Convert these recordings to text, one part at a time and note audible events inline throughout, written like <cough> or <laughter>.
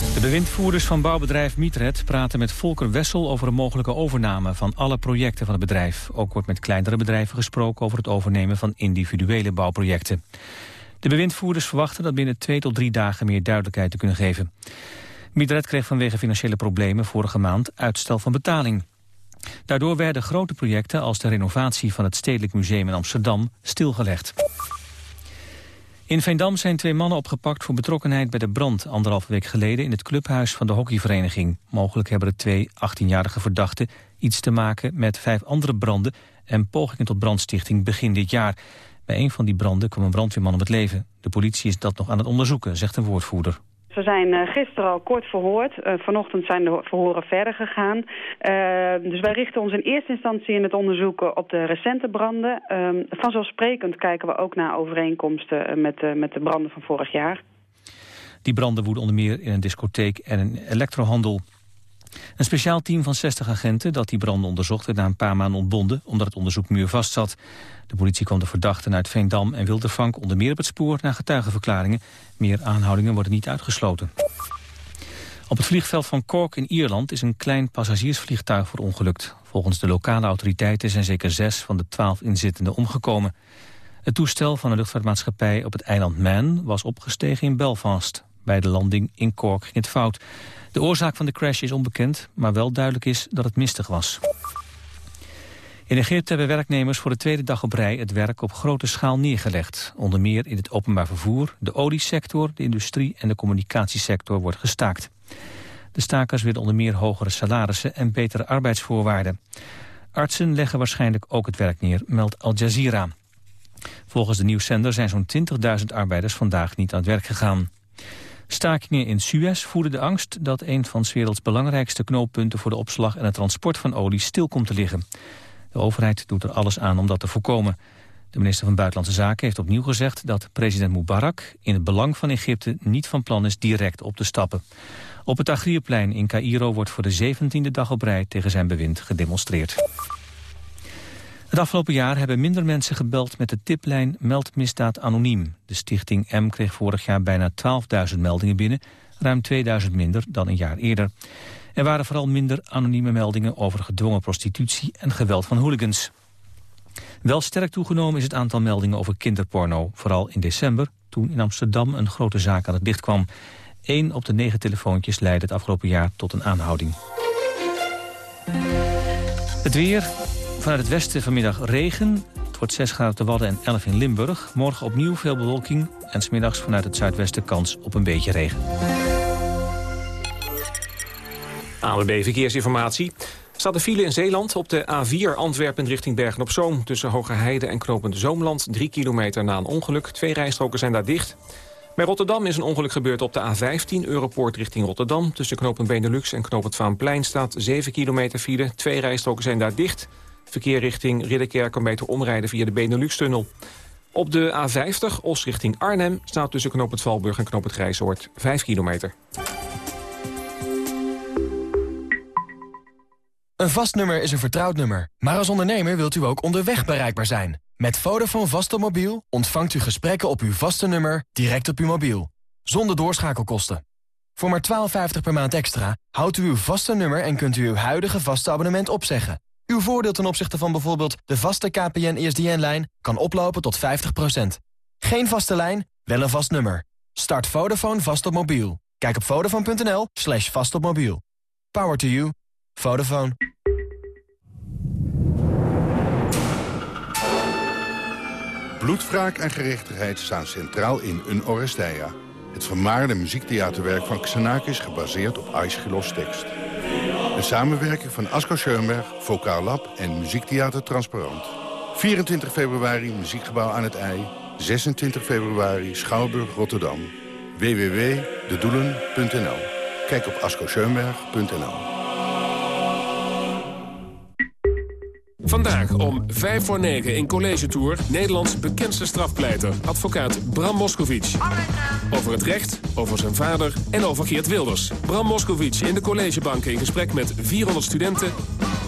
De bewindvoerders van bouwbedrijf Mietred praten met Volker Wessel over een mogelijke overname van alle projecten van het bedrijf. Ook wordt met kleinere bedrijven gesproken over het overnemen van individuele bouwprojecten. De bewindvoerders verwachten dat binnen twee tot drie dagen meer duidelijkheid te kunnen geven. Mietred kreeg vanwege financiële problemen vorige maand uitstel van betaling. Daardoor werden grote projecten als de renovatie van het Stedelijk Museum in Amsterdam stilgelegd. In Veendam zijn twee mannen opgepakt voor betrokkenheid bij de brand anderhalve week geleden in het clubhuis van de hockeyvereniging. Mogelijk hebben de twee 18-jarige verdachten iets te maken met vijf andere branden en pogingen tot brandstichting begin dit jaar. Bij een van die branden kwam een brandweerman om het leven. De politie is dat nog aan het onderzoeken, zegt een woordvoerder. Ze zijn uh, gisteren al kort verhoord. Uh, vanochtend zijn de verhoren verder gegaan. Uh, dus wij richten ons in eerste instantie in het onderzoeken op de recente branden. vanzelfsprekend kijken we ook naar overeenkomsten met, met de branden van vorig jaar. Die branden woeden onder meer in een discotheek en een elektrohandel. Een speciaal team van 60 agenten dat die branden onderzocht... werd na een paar maanden ontbonden omdat het onderzoek muur vastzat. De politie kwam de verdachten uit Veendam en Wildervank onder meer op het spoor... naar getuigenverklaringen. Meer aanhoudingen worden niet uitgesloten. Op het vliegveld van Cork in Ierland is een klein passagiersvliegtuig verongelukt. Volgens de lokale autoriteiten zijn zeker zes van de twaalf inzittenden omgekomen. Het toestel van de luchtvaartmaatschappij op het eiland Man was opgestegen in Belfast. Bij de landing in Cork ging het fout. De oorzaak van de crash is onbekend, maar wel duidelijk is dat het mistig was. In Egypte hebben werknemers voor de tweede dag op rij het werk op grote schaal neergelegd. Onder meer in het openbaar vervoer, de oliesector, de industrie en de communicatiesector wordt gestaakt. De stakers willen onder meer hogere salarissen en betere arbeidsvoorwaarden. Artsen leggen waarschijnlijk ook het werk neer, meldt Al Jazeera. Volgens de nieuwszender zijn zo'n 20.000 arbeiders vandaag niet aan het werk gegaan. Stakingen in Suez voeden de angst dat een van 's werelds belangrijkste knooppunten voor de opslag en het transport van olie stil komt te liggen. De overheid doet er alles aan om dat te voorkomen. De minister van Buitenlandse Zaken heeft opnieuw gezegd dat president Mubarak in het belang van Egypte niet van plan is direct op te stappen. Op het Tagrierplein in Cairo wordt voor de zeventiende dag op rij tegen zijn bewind gedemonstreerd. Het afgelopen jaar hebben minder mensen gebeld met de tiplijn Meldmisdaad Anoniem. De stichting M kreeg vorig jaar bijna 12.000 meldingen binnen, ruim 2000 minder dan een jaar eerder. Er waren vooral minder anonieme meldingen over gedwongen prostitutie en geweld van hooligans. Wel sterk toegenomen is het aantal meldingen over kinderporno, vooral in december, toen in Amsterdam een grote zaak aan het licht kwam. Eén op de negen telefoontjes leidde het afgelopen jaar tot een aanhouding. Het weer, Vanuit het westen vanmiddag regen. Het wordt 6 graden op de Wadden en 11 in Limburg. Morgen opnieuw veel bewolking en smiddags vanuit het zuidwesten kans op een beetje regen. ANWB Verkeersinformatie. Staat de file in Zeeland op de A4 Antwerpen richting Bergen-op-Zoom... tussen Hogerheide en Knopend Zoomland, 3 kilometer na een ongeluk. Twee rijstroken zijn daar dicht. Bij Rotterdam is een ongeluk gebeurd op de A15 Europoort richting Rotterdam. Tussen Knopend Benelux en Knopend Vaanplein staat 7 kilometer file. Twee rijstroken zijn daar dicht. Verkeer richting Ridderkerk kan beter omrijden via de Benelux-tunnel. Op de A50, Os richting Arnhem, staat tussen Knoop het Valburg en Knoop het Grijsoord 5 kilometer. Een vast nummer is een vertrouwd nummer. Maar als ondernemer wilt u ook onderweg bereikbaar zijn. Met Vodafone vaste mobiel ontvangt u gesprekken op uw vaste nummer direct op uw mobiel. Zonder doorschakelkosten. Voor maar 12,50 per maand extra houdt u uw vaste nummer en kunt u uw huidige vaste abonnement opzeggen. Uw voordeel ten opzichte van bijvoorbeeld de vaste KPN-ESDN-lijn kan oplopen tot 50%. Geen vaste lijn, wel een vast nummer. Start Vodafone vast op mobiel. Kijk op vodafone.nl slash vast op mobiel. Power to you. Vodafone. Bloedwraak en gerechtigheid staan centraal in Un Oresteia. Het vermaarde muziektheaterwerk van Xenakis gebaseerd op Aeschylus tekst. Een samenwerking van Asko Schoenberg, Vokaal Lab en Muziektheater Transparant. 24 februari Muziekgebouw aan het IJ. 26 februari Schouwburg Rotterdam. www.dedoelen.nl. Kijk op ascoscheunberg.nl. Vandaag om 5 voor 9 in College Tour... Nederlands bekendste strafpleiter, advocaat Bram Moskovic. Over het recht, over zijn vader en over Geert Wilders. Bram Moskovic in de collegebank in gesprek met 400 studenten.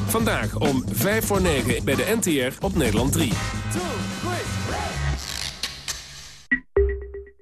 Vandaag om 5 voor 9 bij de NTR op Nederland 3.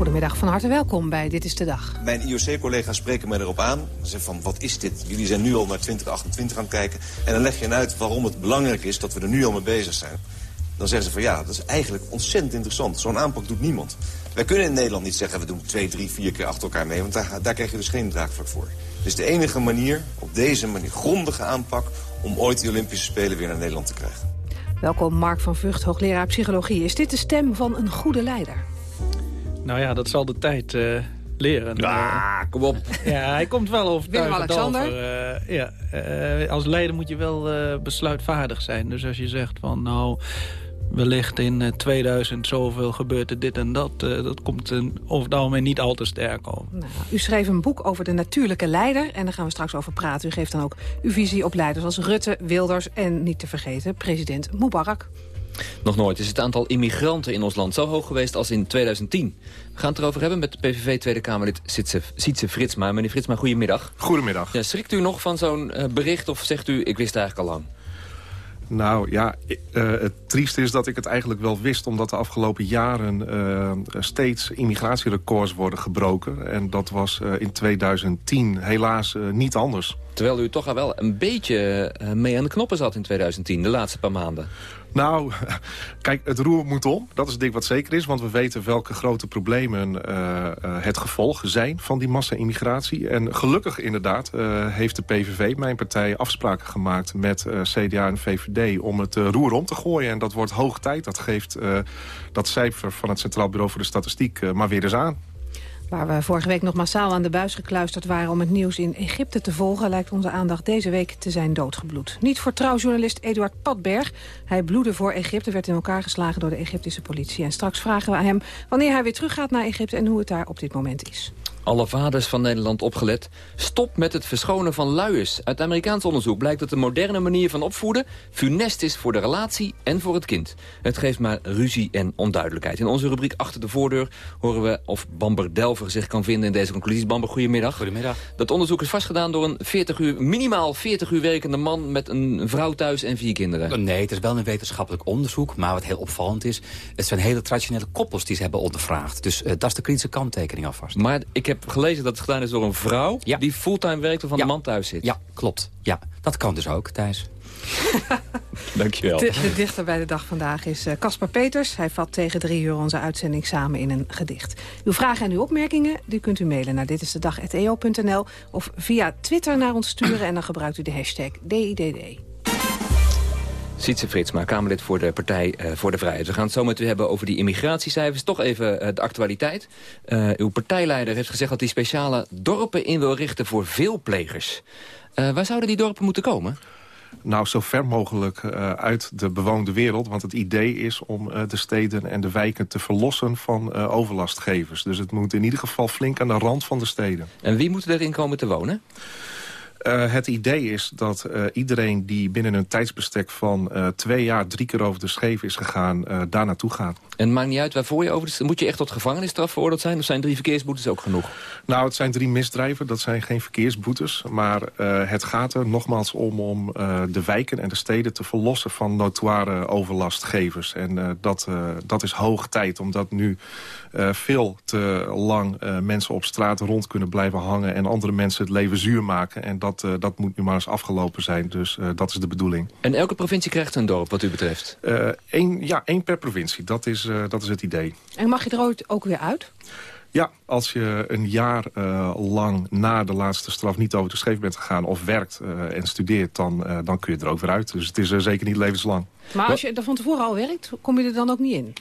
Goedemiddag, van harte welkom bij Dit is de Dag. Mijn IOC-collega's spreken mij erop aan. Ze zeggen van, wat is dit? Jullie zijn nu al naar 2028 aan het kijken. En dan leg je hen uit waarom het belangrijk is dat we er nu al mee bezig zijn. Dan zeggen ze van, ja, dat is eigenlijk ontzettend interessant. Zo'n aanpak doet niemand. Wij kunnen in Nederland niet zeggen, we doen twee, drie, vier keer achter elkaar mee. Want daar, daar krijg je dus geen draagvlak voor. Het is de enige manier, op deze manier, grondige aanpak... om ooit de Olympische Spelen weer naar Nederland te krijgen. Welkom Mark van Vught, hoogleraar psychologie. Is dit de stem van een goede leider? Nou ja, dat zal de tijd uh, leren. Ja, kom op. <laughs> Ja, hij komt wel over Willem-Alexander. Uh, ja, uh, als leider moet je wel besluitvaardig zijn. Dus als je zegt van nou wellicht in 2000 zoveel gebeurt er dit en dat. Uh, dat komt uh, over het algemeen niet al te sterk over. Nou, u schreef een boek over de natuurlijke leider. En daar gaan we straks over praten. U geeft dan ook uw visie op leiders als Rutte, Wilders... en niet te vergeten president Mubarak. Nog nooit is het aantal immigranten in ons land zo hoog geweest als in 2010. We gaan het erover hebben met de PVV Tweede Kamerlid Sietse Fritsma. Meneer Fritsma, goedemiddag. Goedemiddag. Ja, schrikt u nog van zo'n uh, bericht of zegt u, ik wist het eigenlijk al lang? Nou ja, uh, het trieste is dat ik het eigenlijk wel wist... omdat de afgelopen jaren uh, steeds immigratierecords worden gebroken. En dat was uh, in 2010 helaas niet anders. Terwijl u toch al wel een beetje mee aan de knoppen zat in 2010, de laatste paar maanden. Nou, <laughs> kijk, het roer moet om. Dat is dik wat zeker is, want we weten welke grote problemen uh, uh, het gevolg zijn van die massa-immigratie. En gelukkig inderdaad uh, heeft de PVV, mijn partij, afspraken gemaakt met CDA en VVD om het roer om te gooien. En dat wordt hoog tijd. Dat geeft dat cijfer van het Centraal Bureau voor de Statistiek maar weer eens aan. Waar we vorige week nog massaal aan de buis gekluisterd waren... om het nieuws in Egypte te volgen... lijkt onze aandacht deze week te zijn doodgebloed. Niet voor trouwjournalist Eduard Padberg. Hij bloedde voor Egypte, werd in elkaar geslagen door de Egyptische politie. En straks vragen we hem wanneer hij weer teruggaat naar Egypte... en hoe het daar op dit moment is alle vaders van Nederland opgelet. Stop met het verschonen van luiers. Uit Amerikaans onderzoek blijkt dat de moderne manier van opvoeden... funest is voor de relatie en voor het kind. Het geeft maar ruzie en onduidelijkheid. In onze rubriek Achter de Voordeur horen we of Bamber Delver zich kan vinden in deze conclusies. Bamber, goedemiddag. Goedemiddag. Dat onderzoek is vastgedaan door een 40 uur, minimaal 40 uur werkende man... met een vrouw thuis en vier kinderen. Nee, het is wel een wetenschappelijk onderzoek. Maar wat heel opvallend is, het zijn hele traditionele koppels die ze hebben ondervraagd. Dus uh, dat is de kritische kanttekening alvast. Maar ik heb gelezen dat het gedaan is door een vrouw... die fulltime werkt of van ja. de man thuis zit. Ja, klopt. Ja, dat kan dus ook, Thijs. <laughs> Dankjewel. De, de, dichter bij de dag vandaag is Caspar uh, Peters. Hij vat tegen drie uur onze uitzending samen in een gedicht. Uw vragen en uw opmerkingen die kunt u mailen naar ditistedag.eo.nl... of via Twitter naar ons sturen en dan gebruikt u de hashtag DIDD. Sietse Fritsma, Kamerlid voor de Partij uh, voor de Vrijheid. We gaan het zo met u hebben over die immigratiecijfers. Toch even uh, de actualiteit. Uh, uw partijleider heeft gezegd dat hij speciale dorpen in wil richten voor veelplegers. waar zouden die dorpen moeten komen? Nou, zo ver mogelijk uh, uit de bewoonde wereld. Want het idee is om uh, de steden en de wijken te verlossen van uh, overlastgevers. Dus het moet in ieder geval flink aan de rand van de steden. En wie moet erin komen te wonen? Uh, het idee is dat uh, iedereen die binnen een tijdsbestek van uh, twee jaar... drie keer over de scheef is gegaan, daar naartoe gaat. En het maakt niet uit waarvoor je over de... Moet je echt tot gevangenisstraf veroordeeld zijn? Of zijn drie verkeersboetes ook genoeg? Nou, het zijn drie misdrijven. Dat zijn geen verkeersboetes. Maar het gaat er nogmaals om om de wijken en de steden te verlossen... van notoire overlastgevers. En dat, dat is hoog tijd, omdat nu veel te lang mensen op straat rond kunnen blijven hangen... en andere mensen het leven zuur maken. En dat dat, uh, dat moet nu maar eens afgelopen zijn. Dus uh, dat is de bedoeling. En elke provincie krijgt een dorp wat u betreft? Eén uh, ja, één per provincie. Dat is, dat is het idee. En mag je er ooit ook weer uit? Ja, als je een jaar uh, lang na de laatste straf niet over de scheef bent gegaan... of werkt uh, en studeert, dan, uh, dan kun je er ook weer uit. Dus het is zeker niet levenslang. Maar als je er van tevoren al werkt, kom je er dan ook niet in?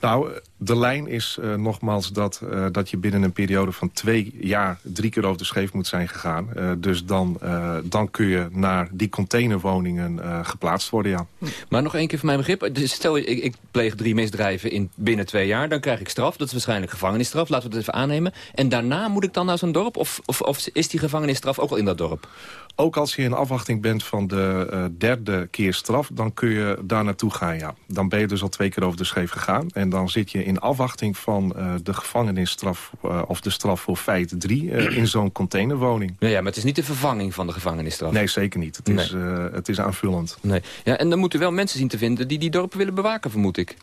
Nou, de lijn is uh, nogmaals dat, uh, dat je binnen een periode van twee jaar... drie keer over de scheef moet zijn gegaan. Uh, dus dan, dan kun je naar die containerwoningen geplaatst worden, ja. Maar nog één keer voor mijn begrip. Dus stel, ik, ik pleeg drie misdrijven in binnen twee jaar. Dan krijg ik straf. Dat is waarschijnlijk gevangenisstraf. Laten we het even aannemen. En daarna moet ik dan naar zo'n dorp? Of, of, of is die gevangenisstraf ook al in dat dorp? Ook als je in afwachting bent van de uh, derde keer straf... dan kun je daar naartoe gaan, ja. Dan ben je dus al twee keer over de scheef gegaan. En dan zit je in afwachting van uh, de gevangenisstraf... Uh, of de straf voor feit 3 in <clears throat> zo'n containerwoning. Ja, ja, maar het is niet de vervanging van de gevangenisstraf. Nee, zeker niet. Het, nee. is, het is aanvullend. Nee. Ja, en dan moeten wel mensen zien te vinden die die dorpen willen bewaken, vermoed ik.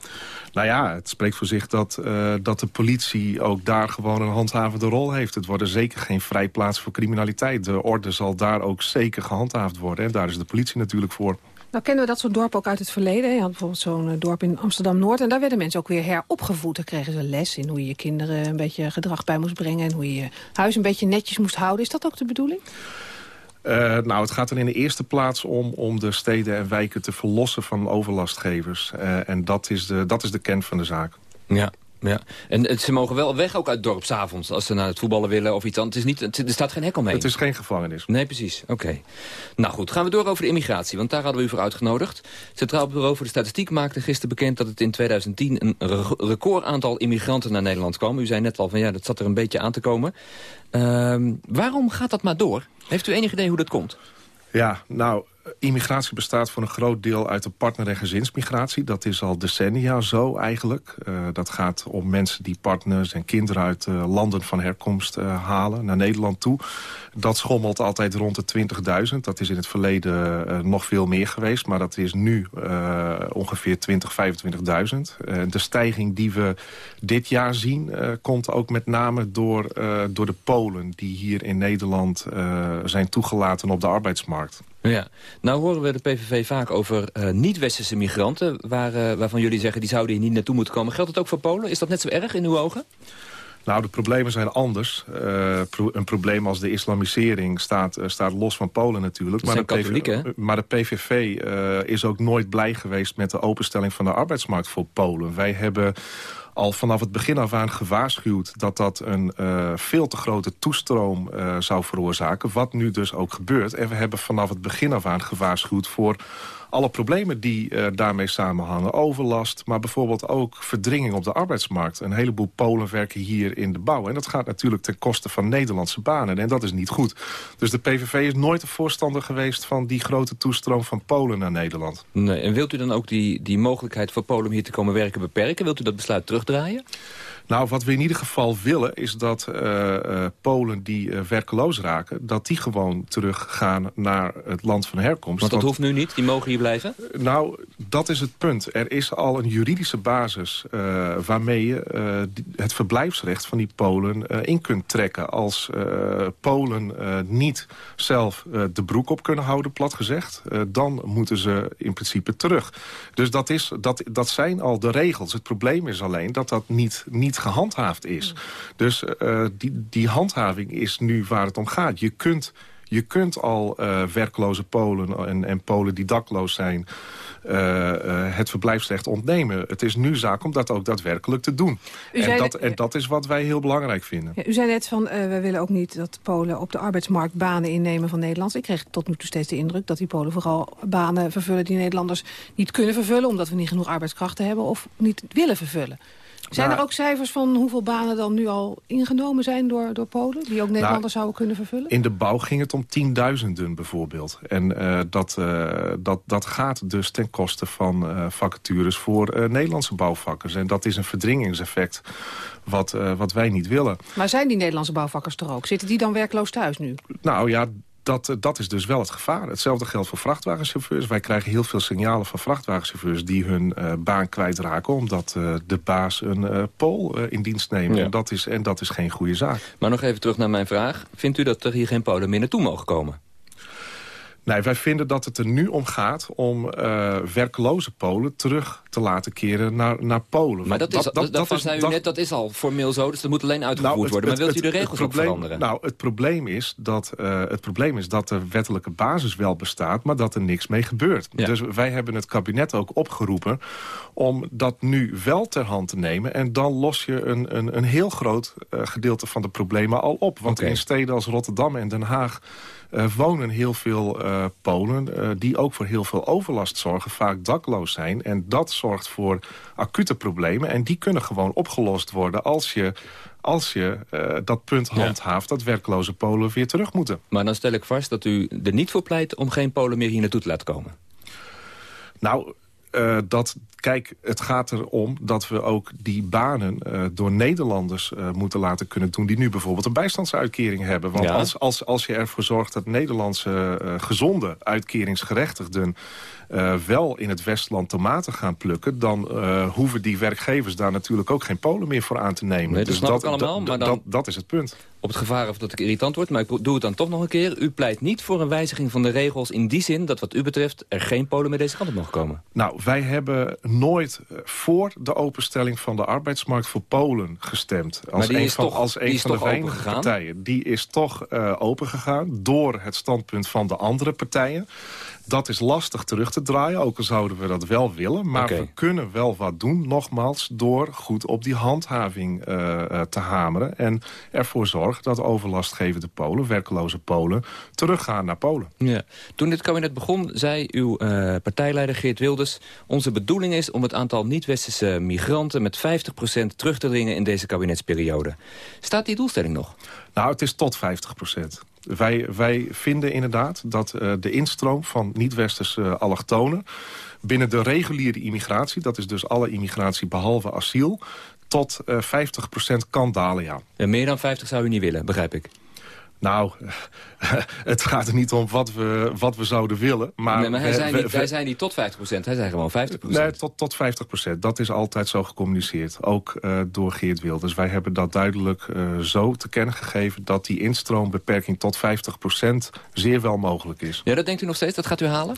Nou ja, het spreekt voor zich dat, dat de politie ook daar gewoon een handhavende rol heeft. Het wordt er zeker geen vrijplaats voor criminaliteit. De orde zal daar ook zeker gehandhaafd worden. En daar is de politie natuurlijk voor. Nou kennen we dat soort dorpen ook uit het verleden. Je had bijvoorbeeld zo'n dorp in Amsterdam-Noord. En daar werden mensen ook weer heropgevoed. Daar kregen ze les in hoe je je kinderen een beetje gedrag bij moest brengen... en hoe je je huis een beetje netjes moest houden. Is dat ook de bedoeling? Uh, nou, het gaat er in de eerste plaats om, om de steden en wijken te verlossen van overlastgevers. Uh, en dat is, de, dat is de kern van de zaak. Ja, ja, en ze mogen wel weg ook uit het dorp s'avonds... als ze naar het voetballen willen of iets anders. Het is niet, er staat geen hek omheen. Het is geen gevangenis. Nee, precies. Oké. Okay. Nou goed, gaan we door over de immigratie. Want daar hadden we u voor uitgenodigd. Het Centraal Bureau voor de Statistiek maakte gisteren bekend... dat het in 2010 een re record aantal immigranten naar Nederland kwam. U zei net al van ja, dat zat er een beetje aan te komen. Uh, waarom gaat dat maar door? Heeft u enig idee hoe dat komt? Ja, nou, immigratie bestaat voor een groot deel uit de partner- en gezinsmigratie. Dat is al decennia zo eigenlijk. Uh, dat gaat om mensen die partners en kinderen uit uh, landen van herkomst uh, halen naar Nederland toe. Dat schommelt altijd rond de 20.000. Dat is in het verleden nog veel meer geweest. Maar dat is nu ongeveer 20, 25.000. de stijging die we dit jaar zien komt ook met name door, door de Polen... die hier in Nederland zijn toegelaten op de arbeidsmarkt. Ja, nou horen we de PVV vaak over uh, niet-westerse migranten... Waar, uh, waarvan jullie zeggen die zouden hier niet naartoe moeten komen. Geldt dat ook voor Polen? Is dat net zo erg in uw ogen? Nou, de problemen zijn anders. Uh, pro een probleem als de islamisering staat, uh, staat los van Polen natuurlijk. Maar de, PV maar de, PVV uh, is ook nooit blij geweest met de openstelling van de arbeidsmarkt voor Polen. Wij hebben al vanaf het begin af aan gewaarschuwd... dat dat een uh, veel te grote toestroom uh, zou veroorzaken. Wat nu dus ook gebeurt. En we hebben vanaf het begin af aan gewaarschuwd voor alle problemen die uh, daarmee samenhangen. Overlast, maar bijvoorbeeld ook verdringing op de arbeidsmarkt. Een heleboel Polen werken hier in de bouw. En dat gaat natuurlijk ten koste van Nederlandse banen. En dat is niet goed. Dus de PVV is nooit een voorstander geweest... van die grote toestroom van Polen naar Nederland. Nee, en wilt u dan ook die, die mogelijkheid voor Polen om hier te komen werken beperken? Wilt u dat besluit terugdraaien? Nou, wat we in ieder geval willen is dat uh, uh, Polen die uh, werkeloos raken... dat die gewoon teruggaan naar het land van herkomst. Want dat hoeft nu niet? Die mogen hier blijven? Nou, dat is het punt. Er is al een juridische basis waarmee je het verblijfsrecht van die Polen in kunt trekken. Als Polen niet zelf de broek op kunnen houden, plat gezegd... dan moeten ze in principe terug. Dus dat, is, dat, dat zijn al de regels. Het probleem is alleen dat dat niet, niet gehandhaafd is. Dus uh, die, die handhaving is nu waar het om gaat. Je kunt, je kunt al uh, werkloze Polen en, en Polen die dakloos zijn... Uh, uh, het verblijfsrecht ontnemen. Het is nu zaak om dat ook daadwerkelijk te doen. En dat, en dat is wat wij heel belangrijk vinden. Ja, u zei net van, uh, we willen ook niet dat Polen op de arbeidsmarkt banen innemen van Nederlanders. Ik kreeg tot nu toe steeds de indruk dat die Polen vooral banen vervullen die Nederlanders niet kunnen vervullen. Omdat we niet genoeg arbeidskrachten hebben of niet willen vervullen. Zijn Nou, er ook cijfers van hoeveel banen dan nu al ingenomen zijn door, door Polen... die ook Nederlanders zouden kunnen vervullen? In de bouw ging het om tienduizenden bijvoorbeeld. En eh, dat, eh, dat, dat gaat dus ten koste van eh, vacatures voor Nederlandse bouwvakkers. En dat is een verdringingseffect wat, wat wij niet willen. Maar zijn die Nederlandse bouwvakkers er ook? Zitten die dan werkloos thuis nu? Nou ja, dat, eh, dat is dus wel het gevaar. Hetzelfde geldt voor vrachtwagenchauffeurs. Wij krijgen heel veel signalen van vrachtwagenchauffeurs... die hun eh, baan kwijtraken omdat eh, de baas een eh pool in dienst neemt. Ja. En, dat is, en dat is geen goede zaak. Maar nog even terug naar mijn vraag. Vindt u dat er hier geen Polen meer naartoe mogen komen? Nee, wij vinden dat het er nu om gaat om werkloze Polen terug te laten keren naar, naar Polen. Maar dat, is, dat, zei u dat- net, dat is al formeel zo, dus dat moet alleen uitgevoerd Nou, het- worden. Maar het- wilt u de regels ook veranderen? Nou, het probleem, is dat, eh, het probleem is dat de wettelijke basis wel bestaat... maar dat er niks mee gebeurt. Dus wij hebben het kabinet ook opgeroepen... om dat nu wel ter hand te nemen. En dan los je een, een, een heel groot eh, gedeelte van de problemen al op. Want in steden als Rotterdam en Den Haag... eh, wonen heel veel Polen die ook voor heel veel overlast zorgen. Vaak dakloos zijn. En dat zorgt voor acute problemen. En die kunnen gewoon opgelost worden als je, als je eh, dat punt handhaaft... dat werkloze Polen weer terug moeten. Maar dan stel ik vast dat u er niet voor pleit om geen Polen meer hier naartoe te laten komen. Nou, eh, dat, kijk, het gaat erom dat we ook die banen eh, door Nederlanders moeten laten kunnen doen... die nu bijvoorbeeld een bijstandsuitkering hebben. Want Ja. als, als, als je ervoor zorgt dat Nederlandse gezonde uitkeringsgerechtigden... eh, wel in het Westland tomaten gaan plukken... dan eh, hoeven die werkgevers daar natuurlijk ook geen Polen meer voor aan te nemen. Nee, dat snap ik allemaal, dat- maar dan- dat, dat is het punt. Op het gevaar of dat ik irritant word, maar ik doe het dan toch nog een keer. U pleit niet voor een wijziging van de regels in die zin... dat wat u betreft er geen Polen meer deze kant op mogen komen. Nou, wij hebben nooit eh, voor de openstelling van de arbeidsmarkt voor Polen gestemd. Als Maar die een is van, toch- als een van de weinige partijen. Die is toch eh opengegaan door het standpunt van de andere partijen. Dat is lastig terug te draaien, ook al zouden we dat wel willen. Maar we kunnen wel wat doen, nogmaals, door goed op die handhaving eh, eh, te hameren. En ervoor zorgen dat overlastgevende Polen, werkloze Polen, teruggaan naar Polen. Ja. Toen dit kabinet begon, zei uw eh, partijleider Geert Wilders... onze bedoeling is om het aantal niet-westerse migranten... met 50% terug te dringen in deze kabinetsperiode. Staat die doelstelling nog? Nou, het is tot 50 procent. Wij, wij vinden inderdaad dat eh, de instroom van niet-westerse eh, allochtonen... binnen de reguliere immigratie, dat is dus alle immigratie behalve asiel... tot eh 50 procent kan dalen, ja. Ja, meer dan 50 zou u niet willen, begrijp ik. Nou, <laughs> het gaat er niet om wat we, wat we zouden willen. Maar, Nee, maar hij, zei we- niet, we- hij zei niet tot 50%, hij zei gewoon 50%. Nee, tot, tot 50 procent. Dat is altijd zo gecommuniceerd. Ook eh, door Geert Wilders. Wij hebben dat duidelijk eh, zo te kennen gegeven... dat die instroombeperking tot 50 procent zeer wel mogelijk is. Ja, dat denkt u nog steeds? Dat gaat u halen?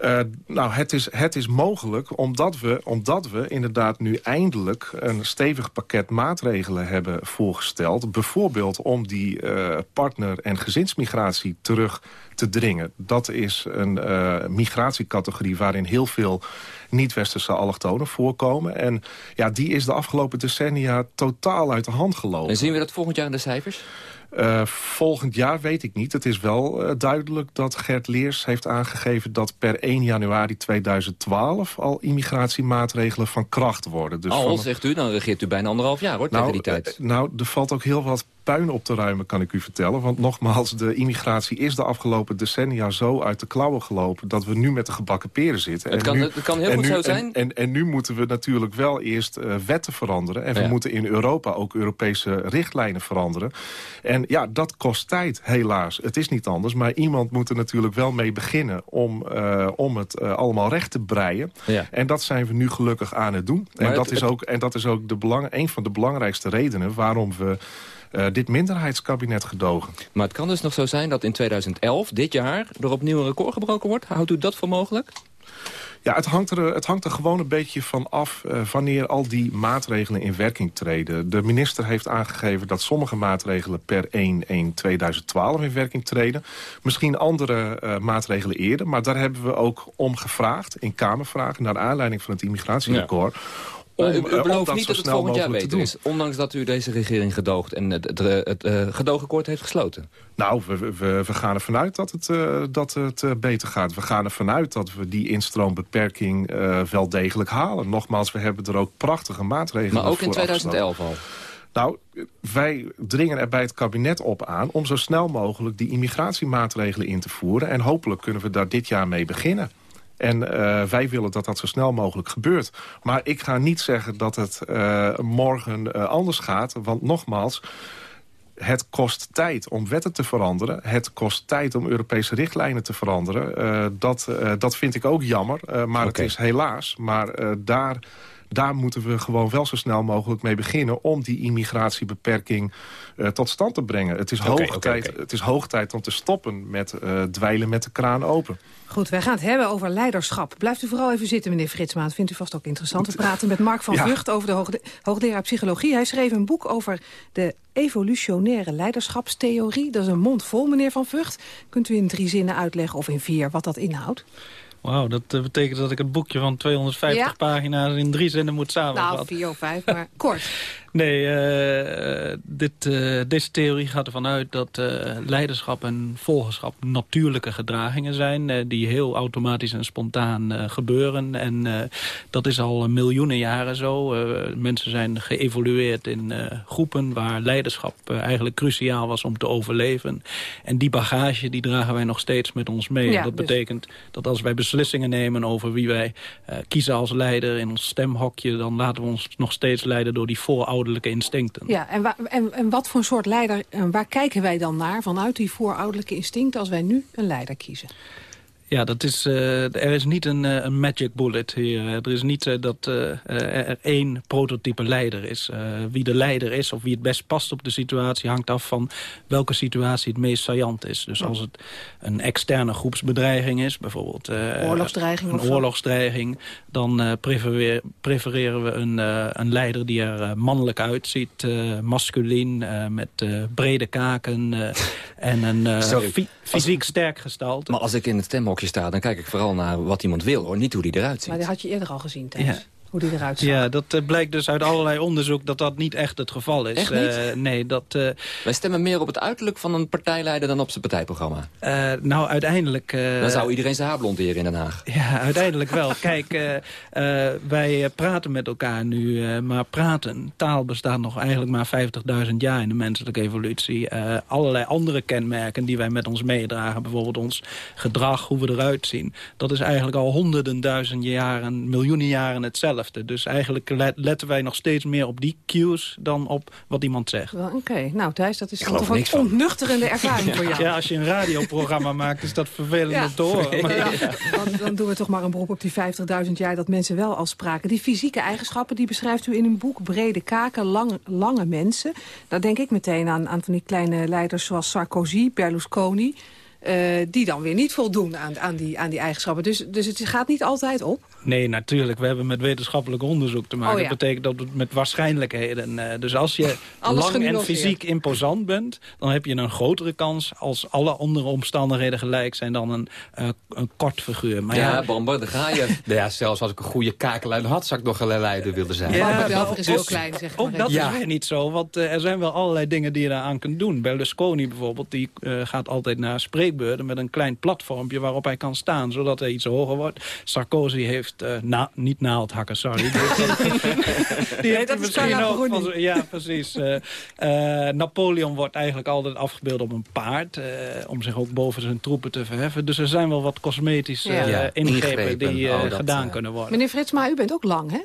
Eh, nou, het is, het is mogelijk omdat we, omdat we inderdaad nu eindelijk... een stevig pakket maatregelen hebben voorgesteld. Bijvoorbeeld om die eh, partner- en gezinsmigratie terug te dringen. Dat is een eh, migratiecategorie waarin heel veel niet-westerse allochtonen voorkomen. En ja, die is de afgelopen decennia totaal uit de hand gelopen. En zien we dat volgend jaar in de cijfers? Eh, volgend jaar weet ik niet. Het is wel eh, duidelijk dat Gert Leers heeft aangegeven... dat per 1 januari 2012 al immigratiemaatregelen van kracht worden. Dus Al, zegt u, dan regeert u bijna anderhalf jaar, hoor, tegen nou, die tijd. eh, nou, er valt ook heel wat puin op te ruimen, kan ik u vertellen. Want nogmaals, de immigratie is de afgelopen decennia zo uit de klauwen gelopen... dat we nu met de gebakken peren zitten. Het kan- het kan heel en goed nu, zo zijn. En, en, en nu moeten we natuurlijk wel eerst eh, wetten veranderen. En we moeten in Europa ook Europese richtlijnen veranderen. En ja, dat kost tijd, helaas. Het is niet anders, maar iemand moet er natuurlijk wel mee beginnen... om, eh, om het eh, allemaal recht te breien. Ja. En dat zijn we nu gelukkig aan het doen. Maar En dat, het- is ook, en dat is ook de belang, een van de belangrijkste redenen... waarom we eh, dit minderheidskabinet gedogen. Maar het kan dus nog zo zijn dat in 2011, dit jaar, er opnieuw een record gebroken wordt. Houdt u dat voor mogelijk? Ja, het hangt, er, het hangt er gewoon een beetje van af eh, wanneer al die maatregelen in werking treden. De minister heeft aangegeven dat sommige maatregelen per 1-1-2012 in werking treden. Misschien andere eh, maatregelen eerder, maar daar hebben we ook om gevraagd in Kamervragen... naar aanleiding van het immigratierecord... Maar u, eh, belooft niet dat het volgend jaar beter is. Ondanks dat u deze regering gedoogt en het, het, het, eh, gedoogakkoord heeft gesloten. Nou, we, we, we gaan ervan uit dat het, eh, dat het eh, beter gaat. We gaan ervan uit dat we die instroombeperking eh, wel degelijk halen. Nogmaals, we hebben er ook prachtige maatregelen Maar ook voor in 2011 al. Nou, wij dringen er bij het kabinet op aan... om zo snel mogelijk die immigratiemaatregelen in te voeren. En hopelijk kunnen we daar dit jaar mee beginnen. En eh, wij willen dat dat zo snel mogelijk gebeurt. Maar ik ga niet zeggen dat het eh, morgen eh, anders gaat. Want nogmaals, het kost tijd om wetten te veranderen. Het kost tijd om Europese richtlijnen te veranderen. Dat, dat vind ik ook jammer. Maar het is helaas. Maar daar, daar moeten we gewoon wel zo snel mogelijk mee beginnen... om die immigratiebeperking eh, tot stand te brengen. Het is, hoog tijd, het is hoog tijd om te stoppen met eh, dweilen met de kraan open. Goed, wij gaan het hebben over leiderschap. Blijft u vooral even zitten, meneer Fritsma. Dat vindt u vast ook interessant. We praten met Mark van Ja. Vught over de hoogde- hoogleraar psychologie. Hij schreef een boek over de evolutionaire leiderschapstheorie. Dat is een mond vol, meneer van Vught. Kunt u in drie zinnen uitleggen of in vier wat dat inhoudt? Wauw, dat eh, betekent dat ik het boekje van 250 Ja. pagina's in drie zinnen moet samenvatten. Nou, vier of vijf, maar <laughs> kort. Nee, eh, dit, eh, deze theorie gaat ervan uit dat eh, leiderschap en volgerschap natuurlijke gedragingen zijn... die heel automatisch en spontaan gebeuren. En dat is al miljoenen jaren zo. Mensen zijn geëvolueerd in groepen waar leiderschap eigenlijk cruciaal was om te overleven. En die bagage die dragen wij nog steeds met ons mee. Ja, dat dus- betekent dat als wij beslissingen nemen over wie wij kiezen als leider in ons stemhokje... dan laten we ons nog steeds leiden door die instincten. Ja, en, en, wat voor soort leider, waar kijken wij dan naar vanuit die voorouderlijke instincten als wij nu een leider kiezen? Ja, dat is, eh, er is niet een, eh, een magic bullet hier. Er is niet eh, dat er één prototype leider is. Eh, wie de leider is of wie het best past op de situatie... hangt af van welke situatie het meest saillant is. Dus als het een externe groepsbedreiging is... bijvoorbeeld eh, Oorlogsdreiging of een oorlogsdreiging... dan eh, prefereer- prefereren we een, eh, een leider die er mannelijk uitziet. eh masculien, eh, met eh, brede kaken... eh, en een eh, fysiek sterk gestalte. Maar als ik in het stemhokje sta, dan kijk ik vooral naar wat iemand wil, hoor. Niet hoe die eruit ziet. Maar die had je eerder al gezien, Thijs. Ja. Hoe die eruit zag. Ja, dat eh, blijkt dus uit allerlei onderzoek dat dat niet echt het geval is. Echt niet? Eh, nee, dat... eh, Wij stemmen meer op het uiterlijk van een partijleider dan op zijn partijprogramma. eh, nou, uiteindelijk... eh, Dan zou iedereen zijn haar blonderen in Den Haag. Ja, uiteindelijk wel. <laughs> Kijk, wij praten met elkaar nu, eh, maar praten, taal bestaat nog eigenlijk maar 50.000 jaar in de menselijke evolutie. Eh, allerlei andere kenmerken die wij met ons meedragen, bijvoorbeeld ons gedrag, hoe we eruit zien. Dat is eigenlijk al honderden duizenden jaren, miljoenen jaren hetzelfde. Dus eigenlijk let- letten wij nog steeds meer op die cues dan op wat iemand zegt. Oké, nou Thijs, dat is toch een ontnuchterende ervaring voor <laughs> jou. Ja, als je een radioprogramma <laughs> maakt, is dat vervelend Ja. om te horen. Maar- Ja, dan, dan doen we toch maar een beroep op die 50.000 jaar dat mensen wel al spraken. Die fysieke eigenschappen, die beschrijft u in een boek. Brede kaken, lang, lange mensen. Daar denk ik meteen aan, aan van die kleine leiders zoals Sarkozy, Berlusconi. eh, die dan weer niet voldoen aan, aan, die, aan die eigenschappen. Dus, dus het gaat niet altijd op. Nee, natuurlijk. We hebben met wetenschappelijk onderzoek te maken. Oh ja. Dat betekent dat het met waarschijnlijkheden... eh, dus als je lang en fysiek imposant bent... dan heb je een grotere kans als alle andere omstandigheden gelijk zijn... dan een, eh, een kort figuur. Maar ja, ja, Bamber, daar ga je. <laughs> Ja, zelfs als ik een goede kakelijn had, zou ik nog een leider willen zijn. Ja, Ja, is heel klein, zeg maar. ook dat Ja. is weer niet zo. Want eh, er zijn wel allerlei dingen die je daaraan kunt doen. Berlusconi bijvoorbeeld, die eh, gaat altijd naar spreekbeurten... met een klein platformpje waarop hij kan staan... zodat hij iets hoger wordt. Sarkozy heeft... eh, na, niet naaldhakken, sorry. <laughs> Die heeft Nee, misschien ook Bruni. van zo- Ja, precies. Eh, eh, Napoleon wordt eigenlijk altijd afgebeeld op een paard... eh, om zich ook boven zijn troepen te verheffen. Dus er zijn wel wat cosmetische Ja. eh, ingrepen, ingrepen. die eh, Oh, dat, gedaan kunnen worden. Meneer Frits, maar u bent ook lang, hè?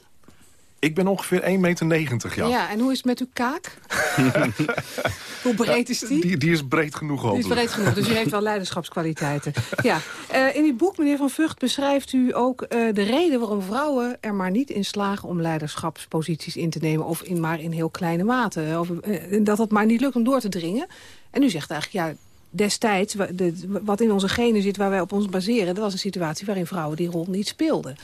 Ik ben ongeveer 1,90 meter, ja. Ja, en hoe is het met uw kaak? <laughs> hoe breed is die? Die, die is breed genoeg, Die is hopelijk. breed genoeg, dus u heeft wel <laughs> leiderschapskwaliteiten. Ja. Eh, in uw boek, meneer Van Vught, beschrijft u ook eh, de reden waarom vrouwen er maar niet in slagen om leiderschapsposities in te nemen. Of in, maar in heel kleine mate. Of, eh, dat het maar niet lukt om door te dringen. En u zegt eigenlijk, ja, destijds, wa- de- wat in onze genen zit waar wij op ons baseren, dat was een situatie waarin vrouwen die rol niet speelden.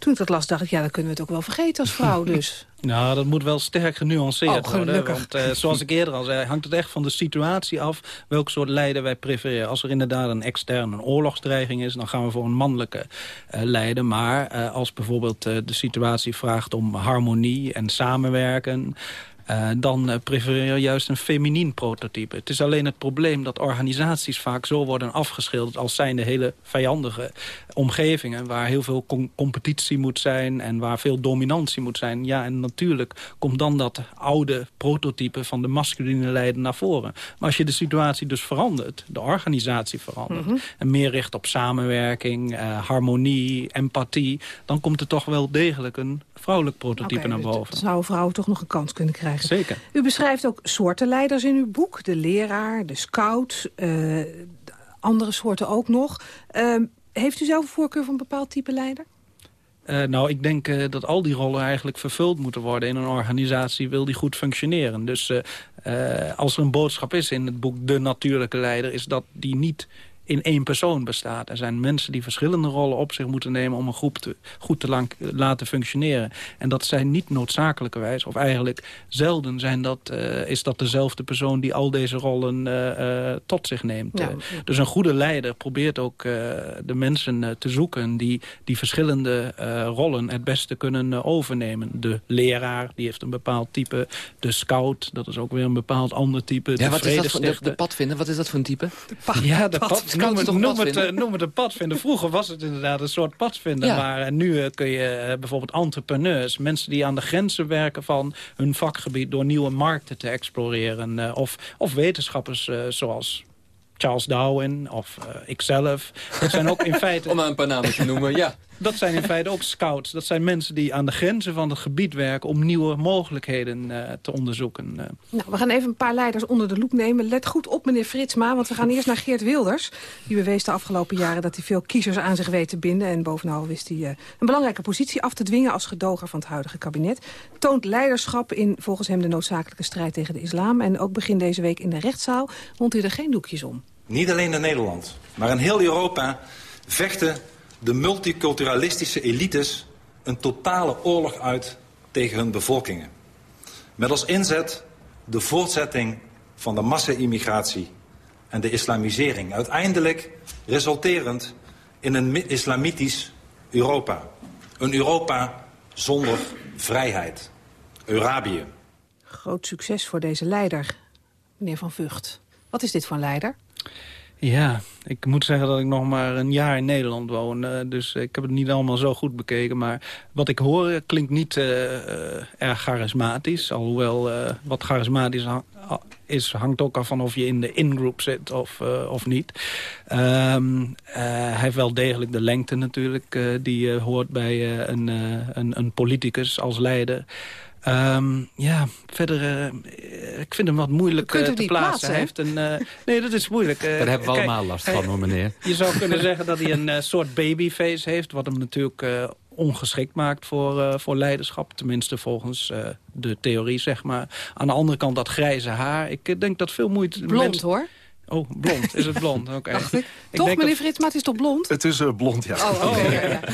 Toen ik dat las, dacht ik, ja, dan kunnen we het ook wel vergeten als vrouw <laughs> dus. Nou, dat moet wel sterk genuanceerd Oh, worden. Want eh, zoals ik eerder al zei, hangt het echt van de situatie af... welk soort leider wij prefereren. Als er inderdaad een externe een oorlogsdreiging is... dan gaan we voor een mannelijke eh, leider. Maar eh, als bijvoorbeeld de situatie vraagt om harmonie en samenwerken... eh, dan eh, prefereer je juist een feminien prototype. Het is alleen het probleem dat organisaties vaak zo worden afgeschilderd... als zijn de hele vijandige omgevingen... waar heel veel com- competitie moet zijn en waar veel dominantie moet zijn. Ja, en natuurlijk komt dan dat oude prototype van de masculine leider naar voren. Maar als je de situatie dus verandert, de organisatie verandert... Mhm. en meer richt op samenwerking, eh, harmonie, empathie... dan komt er toch wel degelijk een vrouwelijk prototype naar dus boven. dan zouden vrouwen toch nog een kans kunnen krijgen. Zeker. U beschrijft ook soorten leiders in uw boek. De leraar, de scout, eh, andere soorten ook nog. Ehm, heeft u zelf een voorkeur voor een bepaald type leider? Eh, nou, ik denk eh, dat al die rollen eigenlijk vervuld moeten worden in een organisatie, wil die goed functioneren. Dus als er een boodschap is in het boek De Natuurlijke Leider, is dat die niet in één persoon bestaat. Er zijn mensen die verschillende rollen op zich moeten nemen om een groep te, goed te lang, laten functioneren. En dat zijn niet noodzakelijkerwijs, of eigenlijk zelden zijn dat, eh, is dat dezelfde persoon die al deze rollen eh, eh, tot zich neemt. Ja. Eh, dus een goede leider probeert ook eh, de mensen eh, te zoeken... die die verschillende eh, rollen het beste kunnen eh, overnemen. De leraar, die heeft een bepaald type. De scout, dat is ook weer een bepaald ander type. Ja, de wat is dat voor, de, de padvinder, wat is dat voor een type? Ja, de Pad- scout noem, het, toch een noem, het, padvinder? eh, noem het een padvinder. Vroeger was het inderdaad een soort padvinder. Ja. Maar eh, nu eh, kun je eh, bijvoorbeeld entrepreneurs... mensen die aan de grenzen werken van hun vakgebied... door nieuwe markten te exploreren. eh, of, of wetenschappers eh, zoals... Charles Darwin of eh, ikzelf. Dat zijn ook in <laughs> feite... Om maar een paar namen te noemen, ja. Dat zijn in feite ook scouts. Dat zijn mensen die aan de grenzen van het gebied werken... om nieuwe mogelijkheden eh, te onderzoeken. eh. Nou, we gaan even een paar leiders onder de loep nemen. Let goed op, meneer Fritsma, want we gaan eerst naar Geert Wilders. Die bewees de afgelopen jaren dat hij veel kiezers aan zich weet te binden. En bovenal wist hij eh, een belangrijke positie af te dwingen... als gedoger van het huidige kabinet. Toont leiderschap in volgens hem de noodzakelijke strijd tegen de islam. En ook begin deze week in de rechtszaal wond hij er geen doekjes om. Niet alleen in Nederland, maar in heel Europa vechten de multiculturalistische elites een totale oorlog uit tegen hun bevolkingen. Met als inzet de voortzetting van de massa-immigratie en de islamisering. Uiteindelijk resulterend in een mi- islamitisch Europa. Een Europa zonder vrijheid. Eurabië. Groot succes voor deze leider, meneer Van Vught. Wat is dit voor een leider? Ja, ik moet zeggen dat ik nog maar een jaar in Nederland woon. eh, dus ik heb het niet allemaal zo goed bekeken. Maar wat ik hoor klinkt niet eh, eh, erg charismatisch. Alhoewel wat charismatisch ha- ha- is, hangt ook af van of je in de in-group zit of, of niet. Ehm, eh, hij heeft wel degelijk de lengte natuurlijk. die hoort bij een, een, een politicus als leider. Ehm, ja, verder, eh, ik vind hem wat moeilijk eh, te plaatsen. plaatsen, Hij heeft een, eh, nee, dat is moeilijk. Daar hebben we kijk, allemaal last van, hoor, meneer. Je zou kunnen <laughs> zeggen dat hij een soort babyface heeft... wat hem natuurlijk eh, ongeschikt maakt voor, eh, voor leiderschap. Tenminste volgens eh, de theorie, zeg maar. Aan de andere kant dat grijze haar. Ik denk dat veel moeite... Blond, mensen- hoor. Oh, blond. Is het blond? <laughs> Oké. Dacht ik. Ik Toch, denk meneer dat- het is toch blond? Het is eh, blond, ja. Oh, oké. ja, ja. <laughs>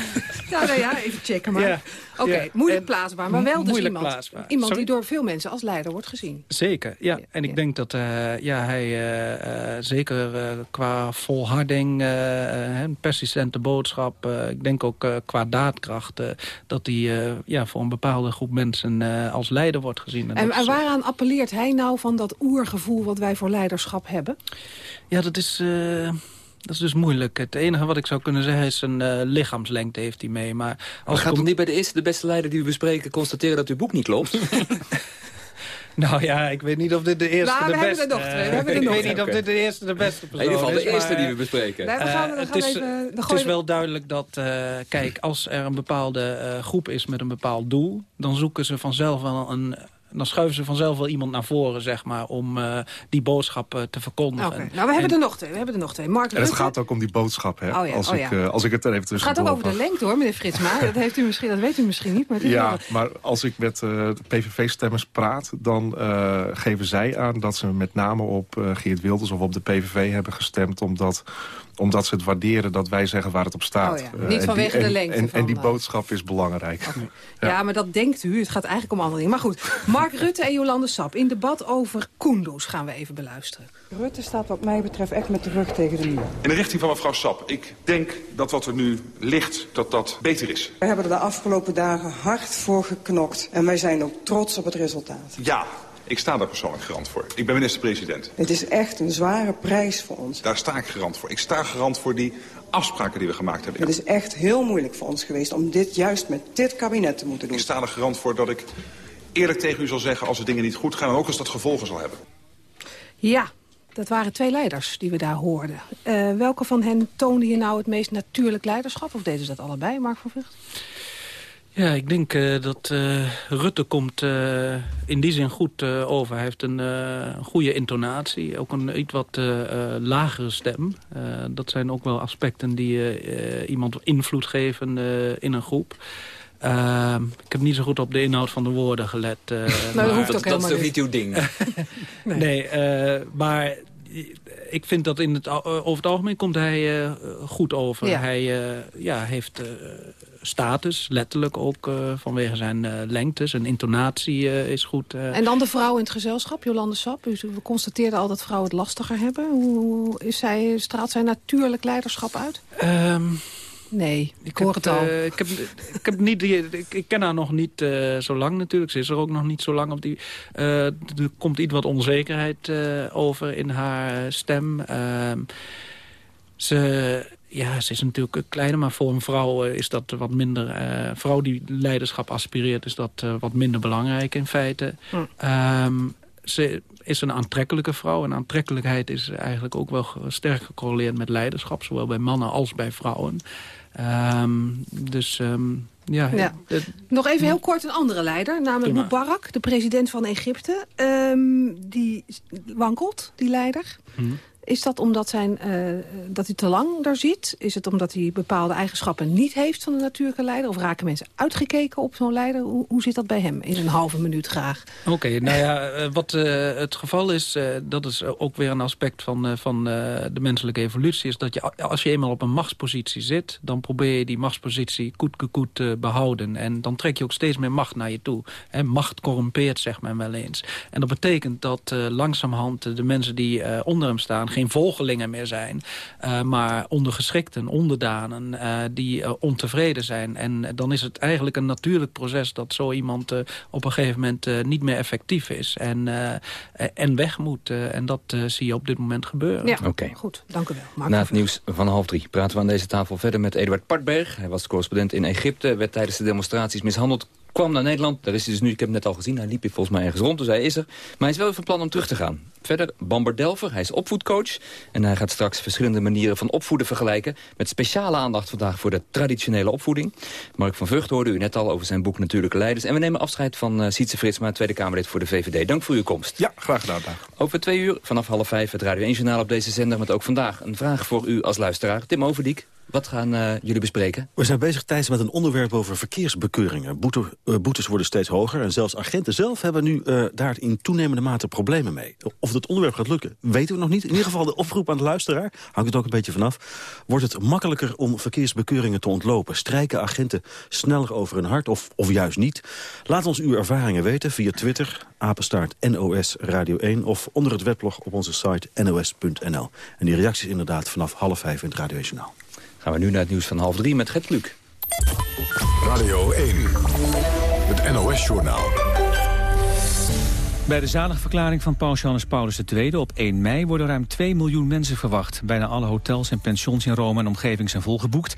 Ja, nou ja, even checken maar. Ja, Oké, ja. moeilijk plaatsbaar, maar wel dus iemand, iemand die door veel mensen als leider wordt gezien. Zeker, ja. En ik denk dat eh, ja, hij eh, eh, zeker qua volharding, een persistente boodschap... ik denk ook qua daadkracht, dat hij ja, voor een bepaalde groep mensen als leider wordt gezien. En, en waaraan appelleert hij nou van dat oergevoel wat wij voor leiderschap hebben? Ja, dat is, dat is dus moeilijk. Het enige wat ik zou kunnen zeggen is een eh, lichaamslengte heeft hij mee. Maar Maar als gaat het niet bij de eerste, de beste leider die we bespreken... constateren dat uw boek niet klopt? <laughs> <laughs> Nou ja, ik weet niet of dit de eerste Nou, we de hebben beste... er nog twee, we <laughs> eh, hebben er ik weet twee. niet of dit de eerste de beste In persoon ieder geval is. de eerste maar, die we bespreken. Nee, we gaan, Eh, we het gaan is, even... dan Het is wel duidelijk dat, eh, kijk, als er een bepaalde eh, groep is met een bepaald doel... dan zoeken ze vanzelf wel een, dan schuiven ze vanzelf wel iemand naar voren, zeg maar, om uh, die boodschap uh, te verkondigen. Okay. Nou, we hebben er nog twee. We hebben er nog twee. Mark en het gaat ook om die boodschap, hè? Oh ja, als, oh ik, uh, als ik het er even tussen Het gaat ook over de lengte, hoor, meneer Fritsma. <laughs> dat, heeft u misschien, dat weet u misschien niet. Maar ja, wel... maar als ik met de PVV-stemmers praat... dan geven zij aan dat ze met name op Geert Wilders of op de PVV hebben gestemd... omdat omdat ze het waarderen dat wij zeggen waar het op staat. Oh ja. Niet vanwege de lengte. En, en, die boodschap is belangrijk. <laughs> Ja. ja. maar dat denkt u. Het gaat eigenlijk om andere dingen. Maar goed, Mark Rutte en Jolande Sap. In debat over Koendoes gaan we even beluisteren. Rutte staat wat mij betreft echt met de rug tegen de muur. In de richting van mevrouw Sap. Ik denk dat wat er nu ligt, dat dat beter is. We hebben er de afgelopen dagen hard voor geknokt. En wij zijn ook trots op het resultaat. Ja, ik sta daar persoonlijk garant voor. Ik ben minister-president. Het is echt een zware prijs voor ons. Daar sta ik garant voor. Ik sta garant voor die afspraken die we gemaakt hebben. Het is echt heel moeilijk voor ons geweest om dit juist met dit kabinet te moeten doen. Ik sta er garant voor dat ik eerlijk tegen u zal zeggen... als de dingen niet goed gaan en ook als dat gevolgen zal hebben. Ja, dat waren twee leiders die we daar hoorden. Uh, welke van hen toonde je nou het meest natuurlijk leiderschap? Of deden ze dat allebei, Mark van Vught? Ja, ik denk uh, dat uh, Rutte komt uh, in die zin goed over. Hij heeft een goede intonatie, ook een iets wat lagere stem. dat zijn ook wel aspecten die iemand invloed geven in een groep. Ehm, ik heb niet zo goed op de inhoud van de woorden gelet. <laughs> maar dat, dat, dat is toch niet uw ding? <laughs> nee, nee maar ik vind dat in het, over het algemeen komt hij goed over. Ja. Hij ja, heeft status, letterlijk ook uh, vanwege zijn uh, lengte. Zijn intonatie uh, is goed. En dan de vrouw in het gezelschap, Jolande Sap. U, we constateerden al dat vrouwen het lastiger hebben. Hoe is zij, straalt zij natuurlijk leiderschap uit? Um, nee, ik hoor het al. ik, heb, ik, heb niet, ik, ik, ken haar nog niet zo lang natuurlijk. Ze is er ook nog niet zo lang op die... er komt iets wat onzekerheid over in haar stem. Ehm, ze ja, ze is natuurlijk kleiner, maar voor een vrouw uh, is dat wat minder... Uh, vrouw die leiderschap aspireert, is dat uh, wat minder belangrijk in feite. Hm. Um, ze is een aantrekkelijke vrouw. En aantrekkelijkheid is eigenlijk ook wel sterk gecorreleerd met leiderschap. Zowel bij mannen als bij vrouwen. Um, dus... Um, ja, ja. Nog even heel kort een andere leider, namelijk Mubarak, de president van Egypte. die wankelt, die leider. Hm. Is dat omdat zijn, uh, dat hij te lang daar zit? Is het omdat hij bepaalde eigenschappen niet heeft van een natuurlijke leider? Of raken mensen uitgekeken op zo'n leider? Hoe, hoe, zit dat bij hem? In een halve minuut graag. Oké, nou ja, eh, wat uh, het geval is... Dat is ook weer een aspect van, van de menselijke evolutie... is dat je, als je eenmaal op een machtspositie zit... dan probeer je die machtspositie koet te behouden. En dan trek je ook steeds meer macht naar je toe. En macht corrumpeert, zegt men wel eens. En dat betekent dat langzamerhand de mensen die onder hem staan geen volgelingen meer zijn. Uh, maar ondergeschikten, onderdanen uh, die uh, ontevreden zijn. En dan is het eigenlijk een natuurlijk proces dat zo iemand op een gegeven moment niet meer effectief is. En, en weg moet. en dat zie je op dit moment gebeuren. Ja, okay. goed. Dank u wel. Na het nieuws van half drie praten we aan deze tafel verder met Eduard Partberg. Hij was correspondent in Egypte, werd tijdens de demonstraties mishandeld kwam naar Nederland. Daar is hij dus nu, ik heb hem net al gezien, hij liep hier volgens mij ergens rond, dus hij is er. Maar hij is wel van plan om terug te gaan. Verder Bamber Delver, hij is opvoedcoach. En hij gaat straks verschillende manieren van opvoeden vergelijken... met speciale aandacht vandaag voor de traditionele opvoeding. Mark van Vught hoorde u net al over zijn boek Natuurlijke Leiders. En we nemen afscheid van uh, Sietse Fritsma, Tweede Kamerlid voor de VVD. Dank voor uw komst. Ja, graag gedaan. Dag. Over twee uur, vanaf half vijf, het Radio 1-journaal op deze zender... met ook vandaag een vraag voor u als luisteraar. Tim Overdiek, wat gaan uh, jullie bespreken? We zijn bezig tijdens met een onderwerp over verkeersbekeuringen. Uh, boetes worden steeds hoger en zelfs agenten zelf hebben nu uh, daar in toenemende mate problemen mee. Of het onderwerp gaat lukken, weten we nog niet. In ieder geval de oproep aan de luisteraar, hangt het ook een beetje vanaf. Wordt het makkelijker om verkeersbekeuringen te ontlopen? Strijken agenten sneller over hun hart of, of juist niet? Laat ons uw ervaringen weten via Twitter, apenstaart NOS Radio 1... of onder het weblog op onze site nos.nl. En die reacties inderdaad vanaf half vijf in het Radio. Gaan we nu naar het nieuws van half drie met Gert Kluk. Radio 1, het NOS-journaal. Bij de zaligverklaring van paus Johannes Paulus II op 1 mei worden ruim 2 miljoen mensen verwacht. Bijna alle hotels en pensions in Rome en omgeving zijn volgeboekt.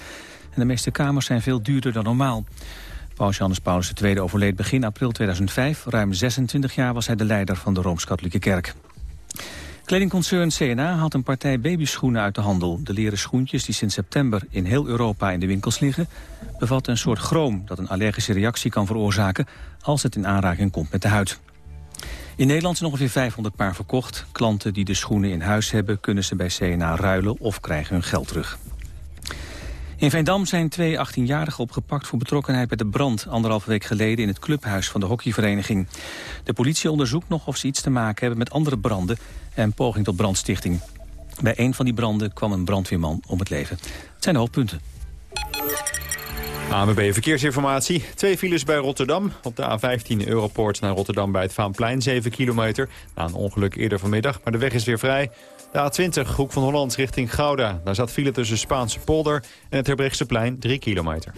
En de meeste kamers zijn veel duurder dan normaal. Paus Johannes Paulus II overleed begin april 2005. Ruim 26 jaar was hij de leider van de Rooms-Katholieke Kerk. Kledingconcern CNA haalt een partij babyschoenen uit de handel. De leren schoentjes die sinds september in heel Europa in de winkels liggen... bevatten een soort chroom dat een allergische reactie kan veroorzaken... als het in aanraking komt met de huid. In Nederland zijn ongeveer 500 paar verkocht. Klanten die de schoenen in huis hebben... kunnen ze bij CNA ruilen of krijgen hun geld terug. In Veendam zijn twee 18-jarigen opgepakt voor betrokkenheid bij de brand... anderhalve week geleden in het clubhuis van de hockeyvereniging. De politie onderzoekt nog of ze iets te maken hebben met andere branden... en poging tot brandstichting. Bij een van die branden kwam een brandweerman om het leven. Het zijn de hoofdpunten. ANWB Verkeersinformatie. Twee files bij Rotterdam. Op de A15 Europoort naar Rotterdam bij het Vaanplein, 7 kilometer. Na een ongeluk eerder vanmiddag, maar de weg is weer vrij. De A20, Hoek van Holland richting Gouda. Daar zat file tussen Spaanse polder en het Herbrechtseplein, 3 kilometer.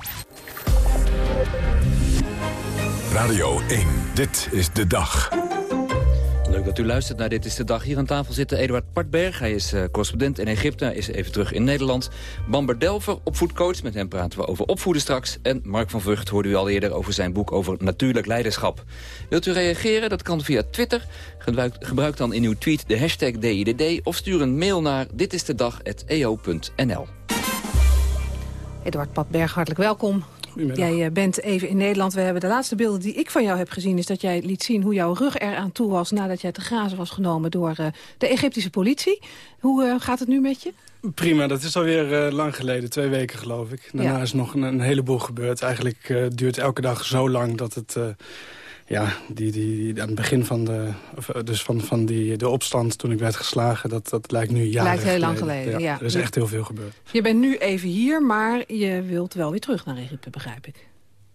Radio 1, dit is de dag. Leuk dat u luistert naar Dit is de Dag. Hier aan tafel zitten Eduard Partberg. Hij is uh, correspondent in Egypte. Is even terug in Nederland. Bamber Delver, opvoedcoach. Met hem praten we over opvoeden straks. En Mark van Vught hoorde u al eerder over zijn boek over natuurlijk leiderschap. Wilt u reageren? Dat kan via Twitter. Gebruik, gebruik dan in uw tweet de hashtag DIDD. Of stuur een mail naar ditistedag.eo.nl. Eduard Patberg, hartelijk welkom. Jij eh, bent even in Nederland. We hebben de laatste beelden die ik van jou heb gezien... is dat jij liet zien hoe jouw rug eraan toe was... nadat jij te grazen was genomen door uh, de Egyptische politie. Hoe uh, gaat het nu met je? Prima, dat is alweer uh, lang geleden. Twee weken geloof ik. Daarna ja. is nog een, een, heleboel gebeurd. Eigenlijk duurt elke dag zo lang dat het... Ja, die, die, aan het begin van, de, dus van, van die, de opstand toen ik werd geslagen... dat, dat lijkt nu jaren Lijkt heel lang geleden, ja. Er is echt heel veel gebeurd. Je bent nu even hier, maar je wilt wel weer terug naar Egypte, begrijp ik.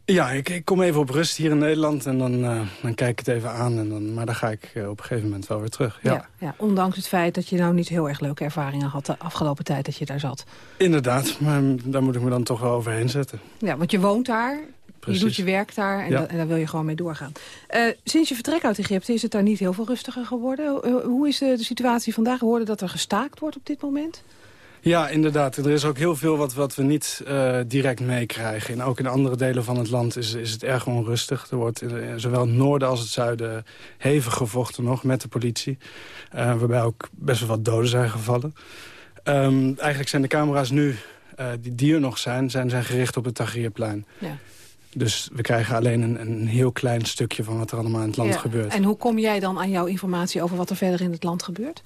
Ja, ik, ik kom even op rust hier in Nederland en dan, uh, dan kijk ik het even aan. En dan, maar dan ga ik uh, op een gegeven moment wel weer terug. Ja. Ja, ja. ondanks het feit dat je nou niet heel erg leuke ervaringen had... de afgelopen tijd dat je daar zat. Inderdaad, maar daar moet ik me dan toch wel overheen zetten. Ja, want je woont daar, Precies. Je doet je werk daar en, ja. da en, daar wil je gewoon mee doorgaan. Uh, sinds je vertrek uit Egypte is het daar niet heel veel rustiger geworden. Uh, hoe is de, de situatie vandaag? We hoorden dat er gestaakt wordt op dit moment. Ja, inderdaad. Er is ook heel veel wat, wat we niet uh, direct meekrijgen. En ook in andere delen van het land is, is het erg onrustig. Er wordt in, zowel het noorden als het zuiden hevig gevochten nog met de politie. waarbij ook best wel wat doden zijn gevallen. Um, eigenlijk zijn de camera's nu, die, die er nog zijn, zijn, zijn gericht op het Tahrirplein. Ja. Dus we krijgen alleen een, een, heel klein stukje van wat er allemaal in het land ja. gebeurt. En hoe kom jij dan aan jouw informatie over wat er verder in het land gebeurt?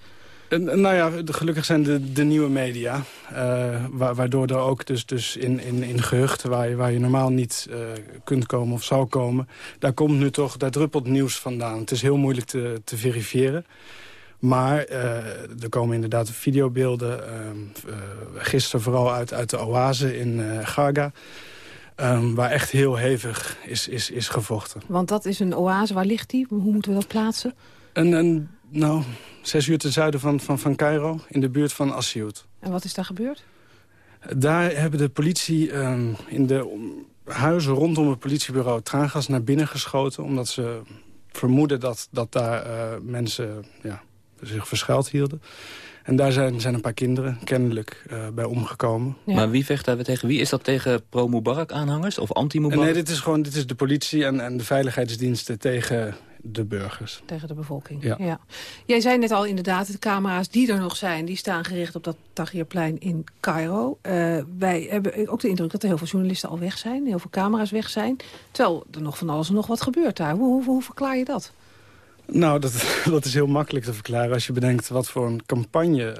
En, nou ja, gelukkig zijn de, de nieuwe media. Uh, waardoor er ook dus, dus in, in, in gehuchten waar je, waar je normaal niet uh, kunt komen of zou komen... daar komt nu toch, daar druppelt nieuws vandaan. Het is heel moeilijk te, te verifiëren. Maar uh, er komen inderdaad videobeelden. gisteren vooral uit, uit de oase in Gaga... Um, waar echt heel hevig is, is, is gevochten. Want dat is een oase. Waar ligt die? Hoe moeten we dat plaatsen? Een, een, nou, zes uur ten zuiden van, van, van Cairo, in de buurt van Asyut. En wat is daar gebeurd? Daar hebben de politie um, in de huizen rondom het politiebureau traangas naar binnen geschoten... omdat ze vermoeden dat, dat daar uh, mensen ja, zich verschuild hielden. En daar zijn, zijn een paar kinderen kennelijk uh, bij omgekomen. Ja. Maar wie vecht daar tegen wie? Is dat tegen pro-Mubarak-aanhangers of anti-Mubarak? Nee, dit is gewoon dit is de politie en, en de veiligheidsdiensten tegen de burgers. Tegen de bevolking, ja. ja. Jij zei net al inderdaad, de camera's die er nog zijn... die staan gericht op dat Tahrirplein in Cairo. Uh, wij hebben ook de indruk dat er heel veel journalisten al weg zijn. Heel veel camera's weg zijn. Terwijl er nog van alles en nog wat gebeurt daar. Hoe, hoe, hoe verklaar je dat? Nou, dat, <laughs> dat is heel makkelijk te verklaren als je bedenkt wat voor een campagne uh,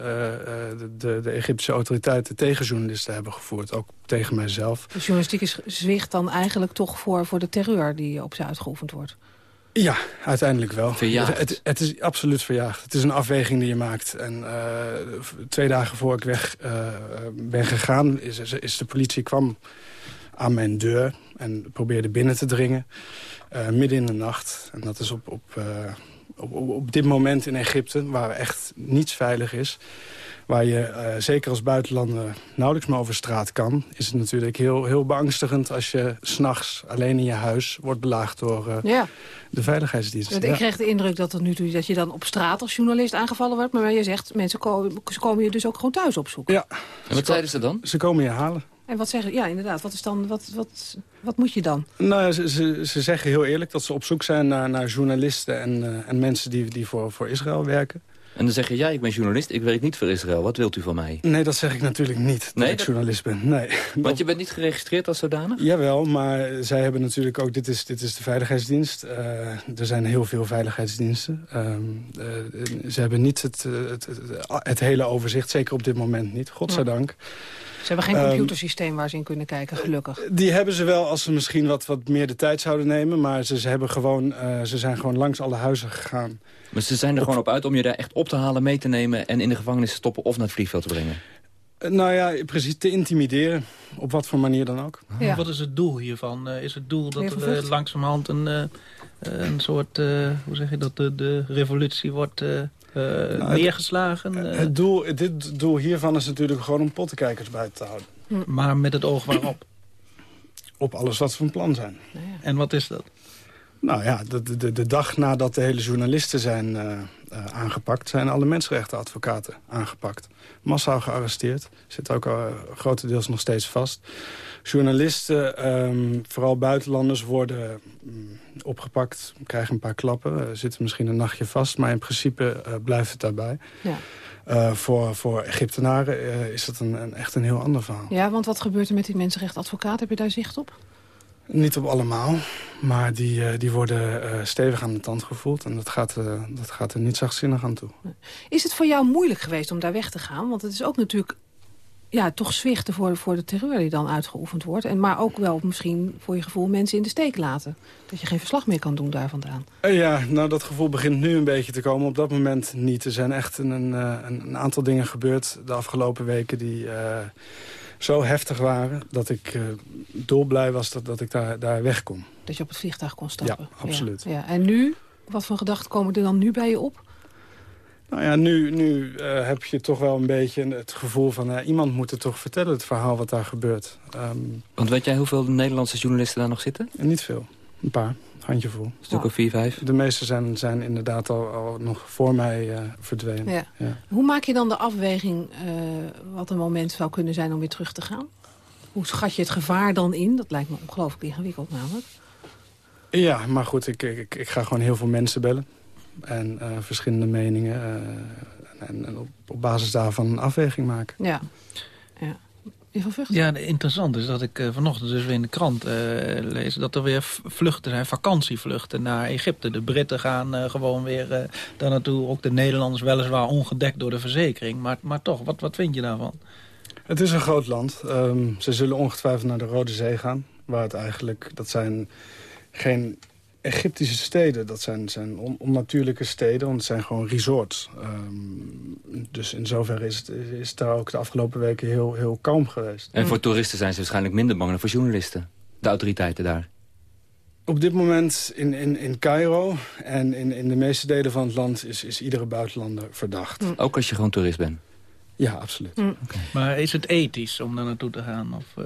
de, de, de Egyptische autoriteiten tegen journalisten hebben gevoerd. Ook tegen mijzelf. De journalistiek is zwicht dan eigenlijk toch voor, voor de terreur die op ze uitgeoefend wordt? Ja, uiteindelijk wel. Verjaagd? Het, het, is absoluut verjaagd. Het is een afweging die je maakt. En uh, twee dagen voor ik weg uh, ben gegaan, is, is de politie kwam aan mijn deur en probeerde binnen te dringen. Uh, midden in de nacht. En dat is op, op, uh, op, op, dit moment in Egypte, waar echt niets veilig is... waar je uh, zeker als buitenlander nauwelijks meer over straat kan... is het natuurlijk heel, heel beangstigend als je s'nachts alleen in je huis... wordt belaagd door ja. de veiligheidsdienst. Ik kreeg de indruk dat, er nu toe, dat je dan op straat als journalist aangevallen wordt... maar je zegt, mensen komen, ze komen je dus ook gewoon thuis opzoeken. Ja. En wat zeiden ze dan? Ze komen je halen. En wat zeggen Ja, inderdaad. Wat, is dan, wat, wat, wat moet je dan? Nou, ze, ze, ze, zeggen heel eerlijk dat ze op zoek zijn naar, naar journalisten... en, uh, en mensen die, die voor, voor Israël werken. En dan zeg je, ja, ik ben journalist, ik werk niet voor Israël. Wat wilt u van mij? Nee, dat zeg ik natuurlijk niet, dat Nee, ik dat- journalist ben. Nee. Want je bent niet geregistreerd als zodanig? Jawel, maar zij hebben natuurlijk ook... Dit is, dit is de veiligheidsdienst. Eh, er zijn heel veel veiligheidsdiensten. Ehm, eh, ze hebben niet het, eh, het, het, het hele overzicht, zeker op dit moment niet. Godzijdank. Ze hebben geen Ehm, computersysteem waar ze in kunnen kijken, gelukkig. Die hebben ze wel als ze misschien wat, wat meer de tijd zouden nemen. Maar ze, ze, hebben gewoon, eh, ze zijn gewoon langs alle huizen gegaan. Maar ze zijn er gewoon op uit om je daar echt op te halen, mee te nemen... en in de gevangenis te stoppen of naar het vliegveld te brengen. Eh, nou ja, precies te intimideren. Op wat voor manier dan ook. Ja. Wat is het doel hiervan? Eh, is het doel dat er eh, langzamerhand een, eh, een soort, eh, hoe zeg je dat, de, de revolutie wordt het- neergeslagen? eh, Het doel, dit doel hiervan is natuurlijk gewoon om pottenkijkers bij te houden. maar met het oog waarop? Op alles wat ze van plan zijn. En wat is dat? Nou ja, de, de, de dag nadat de hele journalisten zijn eh, eh, aangepakt... zijn alle mensenrechtenadvocaten aangepakt. Massaal gearresteerd. Zitten ook uh, grotendeels nog steeds vast. Journalisten, um, vooral buitenlanders, worden um, opgepakt. Krijgen een paar klappen. Zitten misschien een nachtje vast. Maar in principe blijft het daarbij. Ja. Uh, voor, voor Egyptenaren uh, is dat een, een, echt een heel ander verhaal. Ja, want wat gebeurt er met die mensenrechtenadvocaat? Heb je daar zicht op? Niet op allemaal, maar die, uh, die worden uh, stevig aan de tand gevoeld. En dat gaat, uh, dat gaat er niet zachtzinnig aan toe. Is het voor jou moeilijk geweest om daar weg te gaan? Want het is ook natuurlijk ja, toch zwichten voor, voor de terreur die dan uitgeoefend wordt. En, maar ook wel misschien voor je gevoel mensen in de steek laten. Dat je geen verslag meer kan doen daar vandaan. Ja, nou dat gevoel begint nu een beetje te komen. Op dat moment niet. Er zijn echt een, een, een aantal dingen gebeurd de afgelopen weken... die zo heftig waren dat ik uh, dolblij was dat, dat ik daar, daar weg kon. Dat je op het vliegtuig kon stappen. Ja, absoluut. Ja, ja. En nu, wat voor gedachten komen er dan nu bij je op? Nou ja, nu, nu uh, heb je toch wel een beetje het gevoel van... Uh, iemand moet het toch vertellen, het verhaal wat daar gebeurt. Um, Want weet jij hoeveel Nederlandse journalisten daar nog zitten? Niet veel. Een paar. Handjevol. Stuk of vier, vijf? De meeste zijn, zijn inderdaad al, al nog voor mij uh, verdwenen. Ja. Ja. Hoe maak je dan de afweging wat een moment zou kunnen zijn om weer terug te gaan? Hoe schat je het gevaar dan in? Dat lijkt me ongelooflijk ingewikkeld namelijk. Ja, maar goed, ik, ik, ik ga gewoon heel veel mensen bellen. En uh, verschillende meningen. Uh, en, en op, op, basis daarvan een afweging maken. Ja. Ja. Ja, interessant is dat ik uh, vanochtend dus weer in de krant lees... dat er weer vluchten zijn, vakantievluchten naar Egypte. De Britten gaan gewoon weer daar naartoe. Ook de Nederlanders weliswaar ongedekt door de verzekering. Maar, maar toch, wat, wat vind je daarvan? Het is een groot land. Um, ze zullen ongetwijfeld naar de Rode Zee gaan. Waar het eigenlijk, dat zijn geen Egyptische steden, dat zijn, zijn on onnatuurlijke steden, want het zijn gewoon resorts. Um, dus in zoverre is het, is daar ook de afgelopen weken heel, heel kalm geweest. En voor toeristen zijn ze waarschijnlijk minder bang dan voor journalisten, de autoriteiten daar. Op dit moment in, in, in Cairo en in, in de meeste delen van het land is, is iedere buitenlander verdacht. Mm. Ook als je gewoon toerist bent? Ja, absoluut. Mm. Okay. Maar is het ethisch om daar naartoe te gaan? Of, uh...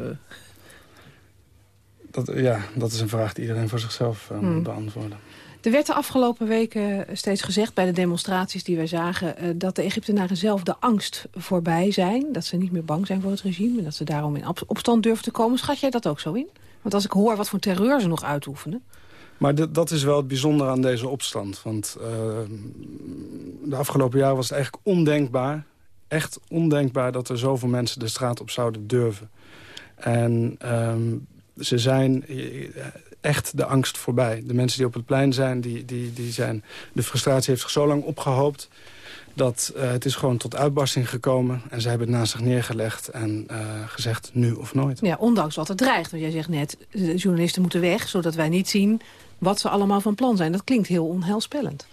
Dat, ja, dat is een vraag die iedereen voor zichzelf uh, moet beantwoorden. Er werd de afgelopen weken steeds gezegd bij de demonstraties die wij zagen... Uh, dat de Egyptenaren zelf de angst voorbij zijn. Dat ze niet meer bang zijn voor het regime. En dat ze daarom in opstand durven te komen. Schat jij dat ook zo in? Want als ik hoor wat voor terreur ze nog uitoefenen... Maar dat is wel het bijzondere aan deze opstand. Want uh, de afgelopen jaren was het eigenlijk ondenkbaar... echt ondenkbaar dat er zoveel mensen de straat op zouden durven. En... Um, ze zijn echt de angst voorbij. De mensen die op het plein zijn, die, die, die zijn... de frustratie heeft zich zo lang opgehoopt... dat uh, het is gewoon tot uitbarsting gekomen. En ze hebben het naast zich neergelegd en uh, gezegd nu of nooit. Ja, ondanks wat er dreigt. Want jij zegt net, de journalisten moeten weg... zodat wij niet zien wat ze allemaal van plan zijn. Dat klinkt heel onheilspellend.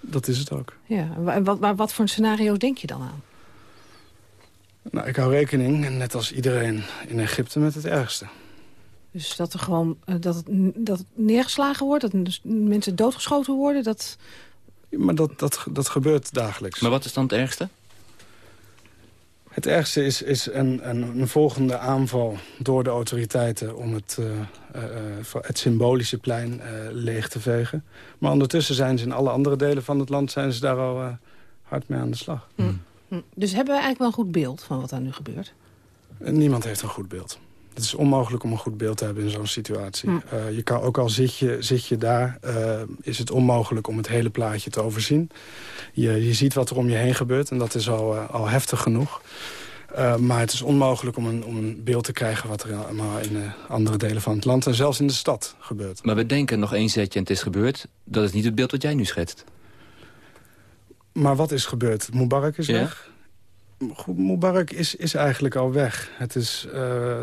Dat is het ook. Ja, en wat, wat, wat voor scenario's denk je dan aan? Nou, ik hou rekening, net als iedereen in Egypte, met het ergste. Dus dat er gewoon dat het, dat het neergeslagen wordt, dat mensen doodgeschoten worden, dat... Maar dat, dat, dat gebeurt dagelijks. Maar wat is dan het ergste? Het ergste is, is een, een, een volgende aanval door de autoriteiten... om het, uh, uh, het symbolische plein uh, leeg te vegen. Maar ondertussen zijn ze in alle andere delen van het land... zijn ze daar al hard mee aan de slag. Mm. Mm. Dus hebben we eigenlijk wel een goed beeld van wat daar nu gebeurt? Niemand heeft een goed beeld. Het is onmogelijk om een goed beeld te hebben in zo'n situatie. Eh, je kan, ook al zit je, zit je daar, eh, is het onmogelijk om het hele plaatje te overzien. Je, je ziet wat er om je heen gebeurt en dat is al, eh, al heftig genoeg. Eh, maar het is onmogelijk om een, om een beeld te krijgen... wat er allemaal in eh, andere delen van het land en zelfs in de stad gebeurt. Maar we denken nog één zetje en het is gebeurd. Dat is niet het beeld wat jij nu schetst. Maar wat is gebeurd? Mubarak is Ja. weg. Goed, Mubarak is, is eigenlijk al weg. Het is, eh,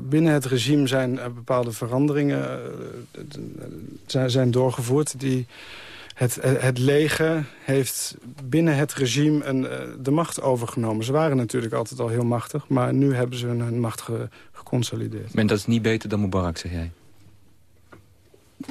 binnen het regime zijn bepaalde veranderingen eh, d- zijn, doorgevoerd. Die, het, het leger heeft binnen het regime een, eh, de macht overgenomen. Ze waren natuurlijk altijd al heel machtig, maar nu hebben ze hun, macht ge- geconsolideerd. Dat is niet beter dan Mubarak, zeg jij.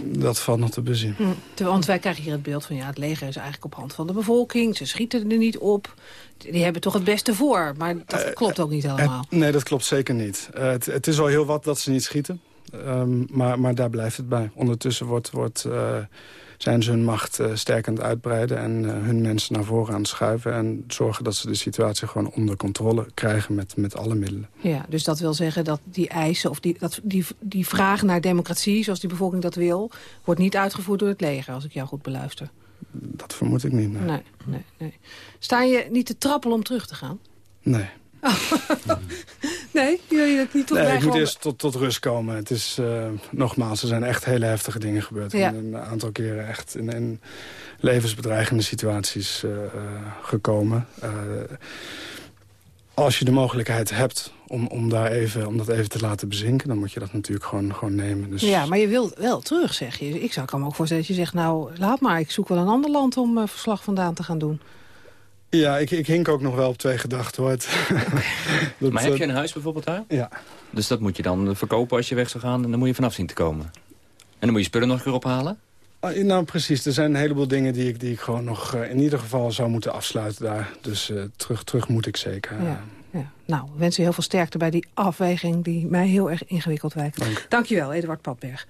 Dat valt nog te bezien. Hm. Want wij krijgen hier het beeld van... ja, het leger is eigenlijk op hand van de bevolking. Ze schieten er niet op. Die hebben toch het beste voor. Maar dat klopt ook niet helemaal. Nee, dat klopt zeker niet. Eh, het, het is al heel wat dat ze niet schieten. Ehm, maar, maar daar blijft het bij. Ondertussen wordt, wordt, eh, zijn ze hun macht eh, sterk aan het uitbreiden... en eh, hun mensen naar voren aan het schuiven... en zorgen dat ze de situatie gewoon onder controle krijgen met, met alle middelen. Ja, dus dat wil zeggen dat die eisen of die, dat, die, die vraag naar democratie... zoals die bevolking dat wil, wordt niet uitgevoerd door het leger... als ik jou goed beluister. Dat vermoed ik niet, nee. Nee, nee, nee. Sta je niet te trappelen om terug te gaan? Nee. <laughs> Nee, wil je dat niet tot Nee, ik moet gewoon- eerst tot, tot rust komen. Het is, eh, nogmaals, er zijn echt hele heftige dingen gebeurd. Ja. En Een aantal keren echt in, in levensbedreigende situaties eh, eh, gekomen. Als je de mogelijkheid hebt om, om, daar even, om dat even te laten bezinken... dan moet je dat natuurlijk gewoon, gewoon nemen. Dus Ja, maar je wilt wel terug, zeg je. Ik zou kan me ook voorstellen dat je zegt... nou, laat maar, ik zoek wel een ander land om verslag vandaan te gaan doen. Ja, ik, ik hink ook nog wel op twee gedachten. Hoor. <laughs> Dat, Maar heb eh, je een huis bijvoorbeeld daar? Ja. Dus dat moet je dan verkopen als je weg zou gaan. En dan moet je vanaf zien te komen. En dan moet je spullen nog een keer ophalen? Ah, Nou, precies. Er zijn een heleboel dingen die ik, die ik gewoon nog eh, in ieder geval zou moeten afsluiten daar. Dus eh, terug, terug moet ik zeker. Ja, ja. Nou, we wensen je heel veel sterkte bij die afweging... die mij heel erg ingewikkeld lijkt. Dank. Dankjewel, Eduard Papberg.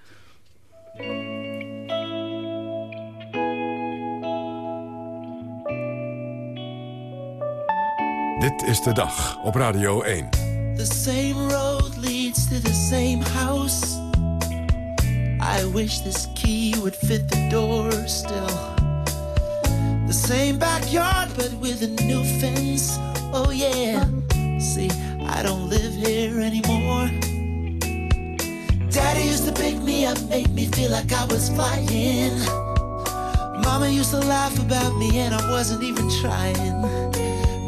Dit is de dag op Radio 1. The same road leads to the same house. I wish this key would fit the door still. The same backyard, but with a new fence. Oh, yeah. See, I don't live here anymore. Daddy used to pick me up, made me feel like I was flying. Mama used to laugh about me, and I wasn't even trying.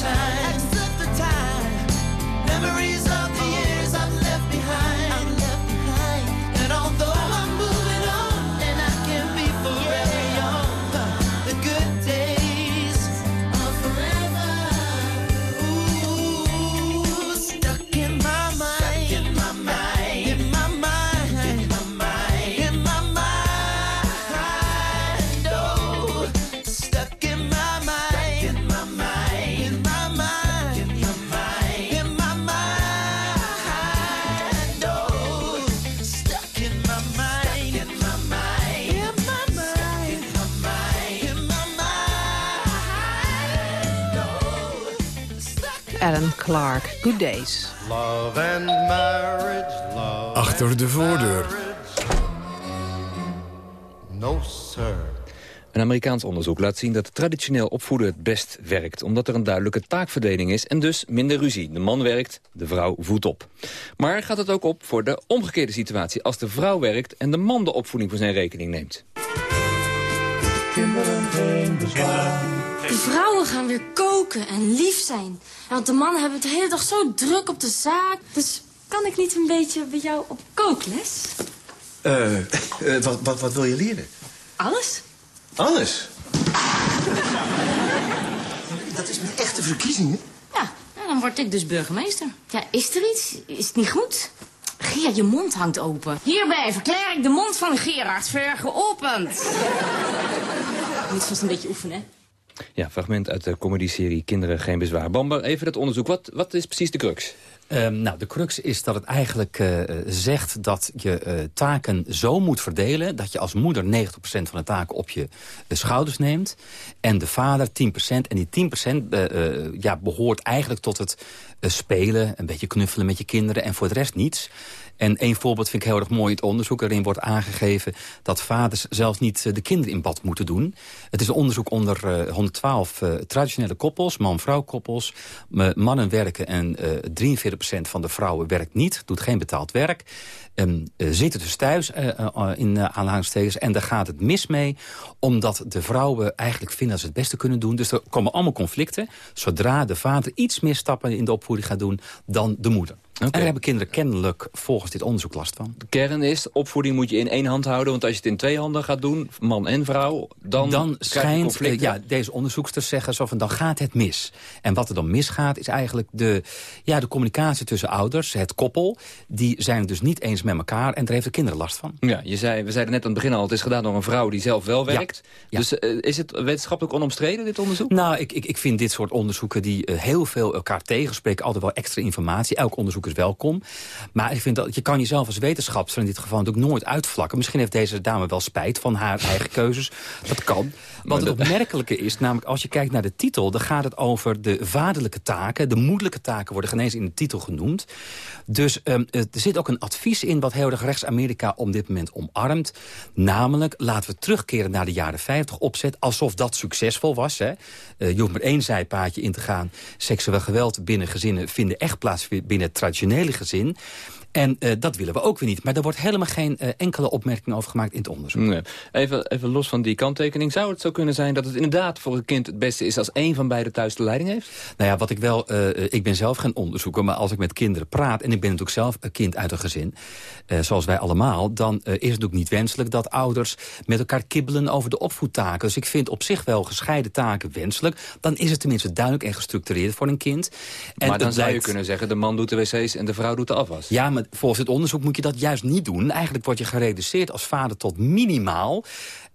Time, except the time. Memories Alan Clark. Good days. Love and marriage, love Achter de voordeur. No, sir. Een Amerikaans onderzoek laat zien dat traditioneel opvoeden het best werkt... omdat er een duidelijke taakverdeling is en dus minder ruzie. De man werkt, de vrouw voedt op. Maar gaat het ook op voor de omgekeerde situatie... als de vrouw werkt en de man de opvoeding voor zijn rekening neemt? De vrouwen gaan weer koken en lief zijn. Want de mannen hebben het de hele dag zo druk op de zaak. Dus kan ik niet een beetje bij jou op kookles? Eh, eh, wat, wat, wat wil je leren? Alles? Alles. Dat is mijn echte verkiezingen. Ja, nou, dan word ik dus burgemeester. Ja, is er iets? Is het niet goed? Gerard, je mond hangt open. Hierbij verklaar ik de mond van Gerard ver geopend. <laughs> Je moet vast een beetje oefenen, hè? Ja, fragment uit de comedyserie Kinderen Geen Bezwaar. Bamber, even dat onderzoek. Wat, wat is precies de crux? Um, nou, de crux is dat het eigenlijk uh, zegt dat je uh, taken zo moet verdelen... dat je als moeder 90% van de taken op je schouders neemt... en de vader 10%. En die 10% ja, behoort eigenlijk tot het spelen, een beetje knuffelen met je kinderen... en voor de rest niets. En één voorbeeld vind ik heel erg mooi in het onderzoek. Erin wordt aangegeven dat vaders zelfs niet de kinderen in bad moeten doen. Het is een onderzoek onder uh, 112 uh, traditionele koppels, man-vrouw koppels. mannen werken en uh, 43% van de vrouwen werkt niet, doet geen betaald werk. Um, zitten dus thuis in aanhalingstekens en daar gaat het mis mee. Omdat de vrouwen eigenlijk vinden dat ze het beste kunnen doen. Dus er komen allemaal conflicten. Zodra de vader iets meer stappen in de opvoeding gaat doen dan de moeder. Okay. En daar hebben kinderen kennelijk volgens dit onderzoek last van. De kern is, opvoeding moet je in één hand houden. Want als je het in twee handen gaat doen, man en vrouw... dan, dan schijnt, uh, ja, deze onderzoeksters zeggen zo van, dan gaat het mis. En wat er dan misgaat, is eigenlijk de, ja, de communicatie tussen ouders, het koppel. Die zijn het dus niet eens met elkaar en daar heeft de kinderen last van. Ja, je zei, we zeiden net aan het begin al, het is gedaan door een vrouw die zelf wel werkt. Ja, ja. Dus uh, is het wetenschappelijk onomstreden, dit onderzoek? Nou, ik, ik, ik vind dit soort onderzoeken die uh, heel veel elkaar tegenspreken... altijd wel extra informatie. Elk onderzoek welkom. Maar ik vind dat je kan jezelf als wetenschapper in dit geval natuurlijk nooit uitvlakken. Misschien heeft deze dame wel spijt van haar eigen keuzes. Dat kan. Wat het opmerkelijke is, namelijk als je kijkt naar de titel... dan gaat het over de vaderlijke taken. De moederlijke taken worden genezen in de titel genoemd. Dus um, er zit ook een advies in wat heel erg rechts-Amerika op dit moment omarmt. Namelijk, laten we terugkeren naar de jaren 50 opzet... alsof dat succesvol was. Hè. Uh, je hoeft maar één zijpaadje in te gaan. Seksueel geweld binnen gezinnen vinden echt plaats binnen het traditionele gezin. En uh, dat willen we ook weer niet. Maar er wordt helemaal geen uh, enkele opmerking over gemaakt in het onderzoek. Nee. Even, even los van die kanttekening. Zou het zo kunnen zijn dat het inderdaad voor een kind het beste is... als één van beide thuis de leiding heeft? Nou ja, wat ik wel... Uh, ik ben zelf geen onderzoeker, maar als ik met kinderen praat... en ik ben natuurlijk zelf een kind uit een gezin, zoals wij allemaal... dan is het natuurlijk niet wenselijk dat ouders met elkaar kibbelen over de opvoedtaken. Dus ik vind op zich wel gescheiden taken wenselijk. Dan is het tenminste duidelijk en gestructureerd voor een kind. En maar dan zou lijkt... je kunnen zeggen, de man doet de wc's en de vrouw doet de afwas. Ja, maar volgens het onderzoek moet je dat juist niet doen. Eigenlijk word je gereduceerd als vader tot minimaal.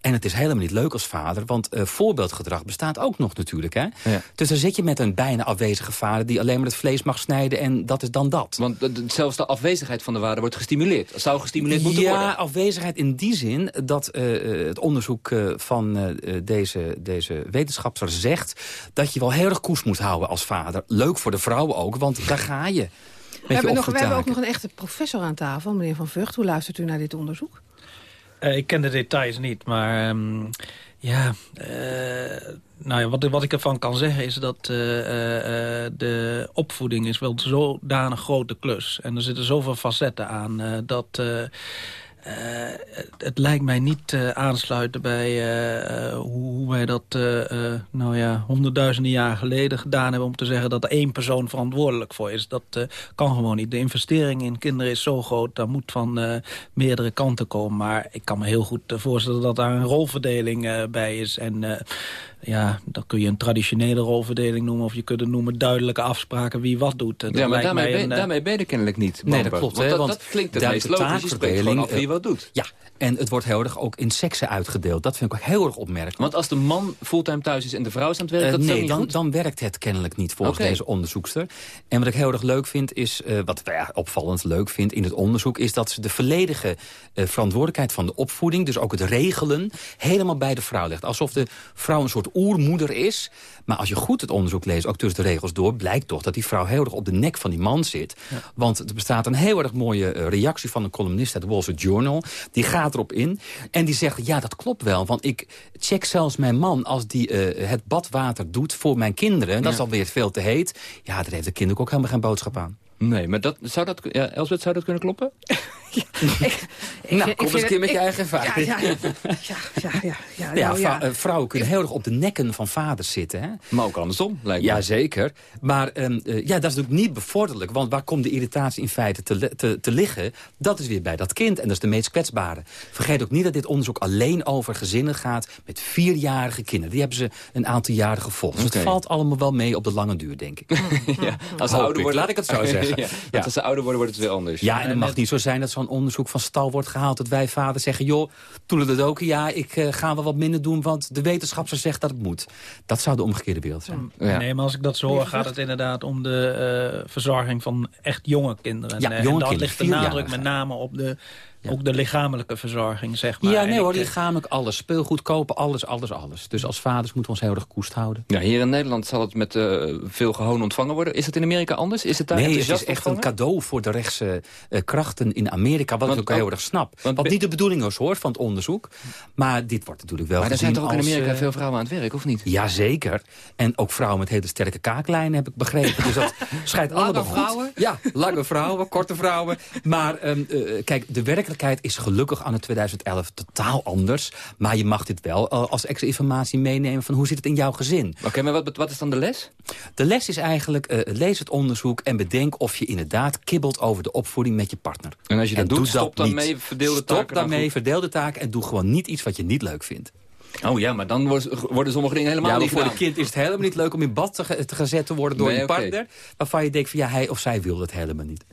En het is helemaal niet leuk als vader, want uh, voorbeeldgedrag bestaat ook nog natuurlijk. Hè? Ja. Dus dan zit je met een bijna afwezige vader die alleen maar het vlees mag snijden en dat is dan dat. Want zelfs de afwezigheid van de vader wordt gestimuleerd. Dat zou gestimuleerd moeten ja, worden. Ja, afwezigheid in die zin dat uh, het onderzoek van deze, deze wetenschapper zegt... dat je wel heel erg koers moet houden als vader. Leuk voor de vrouwen ook, want daar ga je. We hebben, nog, we hebben ook nog een echte professor aan tafel, meneer Van Vught. Hoe luistert u naar dit onderzoek? Uh, ik ken de details niet, maar um, ja, uh, nou ja, wat, wat ik ervan kan zeggen is dat uh, de opvoeding is wel zodanig grote klus. En er zitten zoveel facetten aan dat... Uh, het, lijkt mij niet uh, aansluiten bij uh, hoe, wij dat nou ja, honderdduizenden jaar geleden gedaan hebben... om te zeggen dat er één persoon verantwoordelijk voor is. Dat kan gewoon niet. De investering in kinderen is zo groot, daar moet van meerdere kanten komen. Maar ik kan me heel goed voorstellen dat daar een rolverdeling bij is. En ja, dat kun je een traditionele rolverdeling noemen... of je kunt het noemen duidelijke afspraken wie wat doet. Dat ja, maar daarmee, ben, een, daarmee ben je kennelijk niet. Nee, dat klopt. Want, hè, dat, dat klinkt het meest logisch. Je spreekt gewoon af wie wat doet. Ja, en het wordt heel erg ook in seksen uitgedeeld. Dat vind ik ook heel erg opmerkelijk. Want als de man fulltime thuis is en de vrouw is aan het werk... Uh, dat nee, niet dan, dan werkt het kennelijk niet volgens okay. deze onderzoekster. En wat ik heel erg leuk vind is... Uh, wat ik ja, opvallend leuk vind in het onderzoek... is dat ze de volledige uh, verantwoordelijkheid van de opvoeding... dus ook het regelen, helemaal bij de vrouw legt. Alsof de vrouw een soort oermoeder is. Maar als je goed het onderzoek leest, ook tussen de regels door... blijkt toch dat die vrouw heel erg op de nek van die man zit. Want er bestaat een heel erg mooie eh, reactie van een columnist uit de Wall Street Journal. Die gaat erop in en die zegt, ja, dat klopt wel. Want ik check zelfs mijn man als die eh, het badwater doet voor mijn kinderen. Dat is alweer veel te heet. Ja, daar heeft de kinderen ook helemaal geen boodschap aan. Nee, maar dat, zou dat, ja, Elsbeth, zou dat kunnen kloppen? <laughs> nou, kom eens een keer met je eigen ervaring. Ja, ja, ja, ja, ja, ja, Ja, nou, eh, vrouwen kunnen heel erg op de nekken van vaders zitten. Hè? Maar ook andersom, lijkt me. Jazeker. Maar ehm, eh, ja, dat is natuurlijk niet bevorderlijk. Want waar komt de irritatie in feite te, te, te liggen? Dat is weer bij dat kind. En dat is de meest kwetsbare. Vergeet ook niet dat dit onderzoek alleen over gezinnen gaat... met vierjarige kinderen. Die hebben ze een aantal jaren gevolgd. Dus het valt allemaal wel mee op de lange duur, denk ik. <laughs> ja, als ze ouder worden, Laat ik het zo zeggen. <laughs> ja, Ja. Als ze ouder worden, wordt het weer anders. Ja, en het mag niet zo zijn dat zo'n onderzoek van stal wordt gehaald... dat wij vaders zeggen, joh, toen het ook, ja, ik eh, ga wel wat minder doen... want de wetenschap zegt dat het moet. Dat zou de omgekeerde wereld zijn. Nee, maar als ik dat zo hoor, gaat het inderdaad om de eh, verzorging van echt jonge kinderen. Ja, En, eh, jonge en dan kinderen, ligt de nadruk met name op de, ook de lichamelijke verzorging, zeg maar. ja, nee hoor, eh, lichamelijk alles. Speelgoed kopen, alles, alles, alles. Dus als vaders moeten we ons heel erg koest houden. Ja, hier in Nederland zal het met eh, veel gehoon ontvangen worden. Is het in Amerika anders? Is het daar nee, het is echt een cadeau voor de rechtse eh, krachten in Amerika. Wat Want ik ook heel erg snap. want Wat niet de bedoeling is hoor, van het onderzoek. Maar dit wordt natuurlijk wel Maar er zijn toch ook in Amerika veel vrouwen aan het werk, of niet? Jazeker. En ook vrouwen met hele sterke kaaklijnen heb ik begrepen. Dus dat schijnt Lange allemaal goed. vrouwen? Ja, lange vrouwen, korte vrouwen. Maar ehm, eh, kijk, de werkelijkheid is gelukkig aan het 2011 totaal anders. Maar je mag dit wel eh, als extra informatie meenemen van hoe zit het in jouw gezin. Oké, maar wat, wat is dan de les? De les is eigenlijk, eh, lees het onderzoek en bedenk of je inderdaad kibbelt over de opvoeding met je partner. En als je dat doet, doe stop niet. daarmee, verdeel de Stop taken dan daarmee, goed. verdeel de taken en doe gewoon niet iets wat je niet leuk vindt. Oh ja, maar dan worden sommige dingen helemaal ja, niet voor gedaan. een kind is het helemaal niet leuk om in bad te, ge- te gezet te worden door Nee, een partner. Waarvan je denkt van ja, hij of zij wil dat helemaal niet.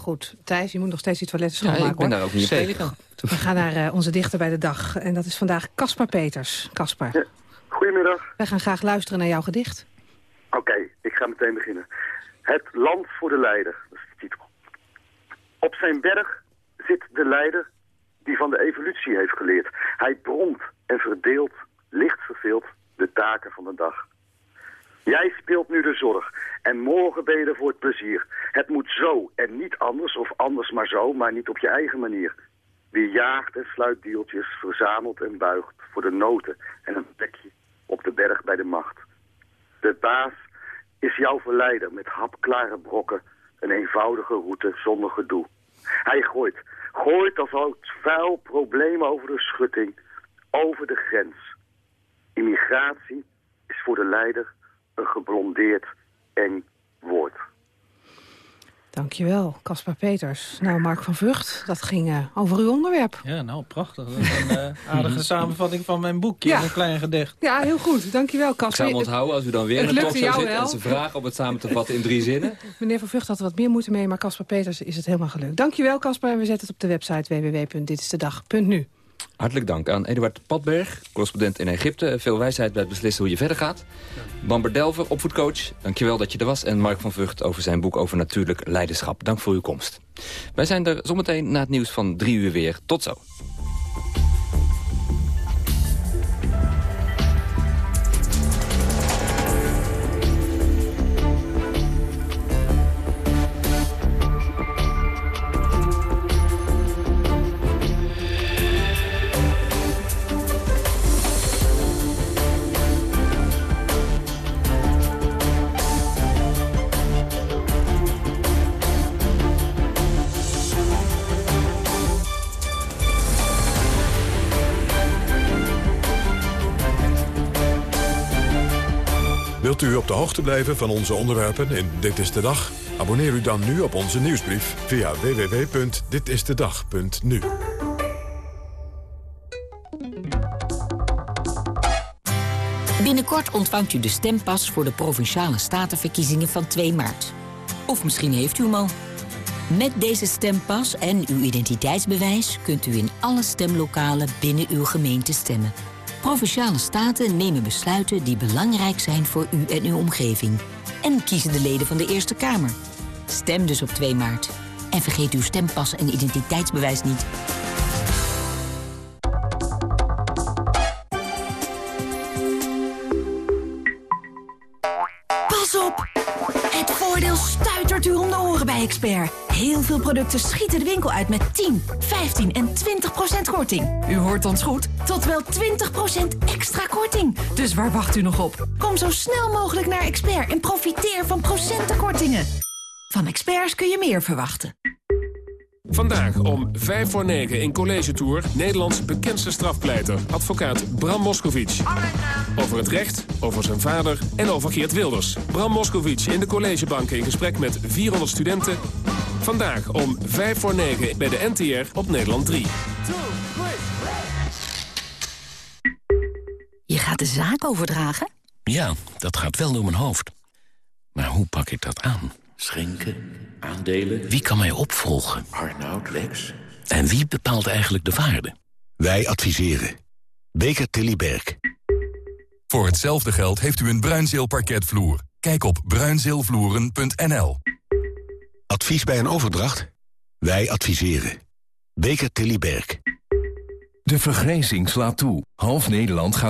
Goed, Thijs, je moet nog steeds die toiletten Ja, schoonmaken, ik ben hoor. daar ook niet op Zeker. tegen. We gaan naar eh, onze dichter bij de dag. En dat is vandaag Caspar Peters. Caspar, Goedemiddag. wij gaan graag luisteren naar jouw gedicht. Oké, ik ga meteen beginnen. Het land voor de leider, dat is de titel. Op zijn berg zit de leider die van de evolutie heeft geleerd. Hij bromt en verdeelt, licht verveeld, de taken van de dag. Jij speelt nu de zorg en morgen ben je er voor het plezier. Het moet zo en niet anders of anders maar zo, maar niet op je eigen manier. Wie jaagt en sluit deeltjes, verzamelt en buigt voor de noten en een plekje op de berg bij de macht. De baas is jouw verleider met hapklare brokken, een eenvoudige route zonder gedoe. Hij gooit, gooit als oud vuil problemen over de schutting, over de grens. Immigratie is voor de leider een geblondeerd eng woord. Dankjewel, Caspar Peters. Nou, Mark van Vught, dat ging eh, over uw onderwerp. Ja, nou, prachtig. Dat is een eh, <laughs> aardige samenvatting van mijn boekje. Ja. Een klein gedicht. Ja, heel goed. Dankjewel, Ik zou Caspar. hem onthouden als u dan weer Het in de lukte talkshow jou zit... wel. en ze vragen om het samen te vatten in drie zinnen. <laughs> Meneer Van Vught had er wat meer moeite mee, maar Caspar Peters is het helemaal gelukt. Dankjewel, Caspar. En we zetten het op de website www.ditistedag.nu. Hartelijk dank aan Eduard Padberg, correspondent in Egypte. Veel wijsheid bij het beslissen hoe je verder gaat. Bamber Delver, opvoedcoach. Dankjewel dat je er was. En Mark van Vught over zijn boek over natuurlijk leiderschap. Dank voor uw komst. Wij zijn er zometeen na het nieuws van drie uur weer. Tot zo. Hoogte blijven van onze onderwerpen in Dit is de Dag? Abonneer u dan nu op onze nieuwsbrief via www.ditistedag.nu. Binnenkort ontvangt u de stempas voor de Provinciale Statenverkiezingen van 2 maart. Of misschien heeft u hem al. Met deze stempas en uw identiteitsbewijs kunt u in alle stemlokalen binnen uw gemeente stemmen. Provinciale staten nemen besluiten die belangrijk zijn voor u en uw omgeving. En kiezen de leden van de Eerste Kamer. Stem dus op 2 maart. En vergeet uw stempas en identiteitsbewijs niet. Veel producten schieten de winkel uit met 10, 15 en 20% korting. U hoort ons goed, tot wel 20% extra korting. Dus waar wacht u nog op? Kom zo snel mogelijk naar Expert en profiteer van procentenkortingen. Van experts kun je meer verwachten. Vandaag om 5 voor 9 in College Tour... Nederlands bekendste strafpleiter, advocaat Bram Moskovic. Over het recht, over zijn vader en over Geert Wilders. Bram Moskovic in de collegebank in gesprek met 400 studenten. Vandaag om 5 voor 9 bij de NTR op Nederland 3. Je gaat de zaak overdragen? Ja, dat gaat wel door mijn hoofd. Maar hoe pak ik dat aan? Schenken, aandelen... Wie kan mij opvolgen? Arnoud, Lex... En wie bepaalt eigenlijk de waarde? Wij adviseren. Beker Tilly Berg. Voor hetzelfde geld heeft u een Bruinzeel parketvloer. Kijk op bruinzeelvloeren.nl. Advies bij een overdracht? Wij adviseren. Beker Tilly Berg. De vergrijzing slaat toe. Half Nederland gaat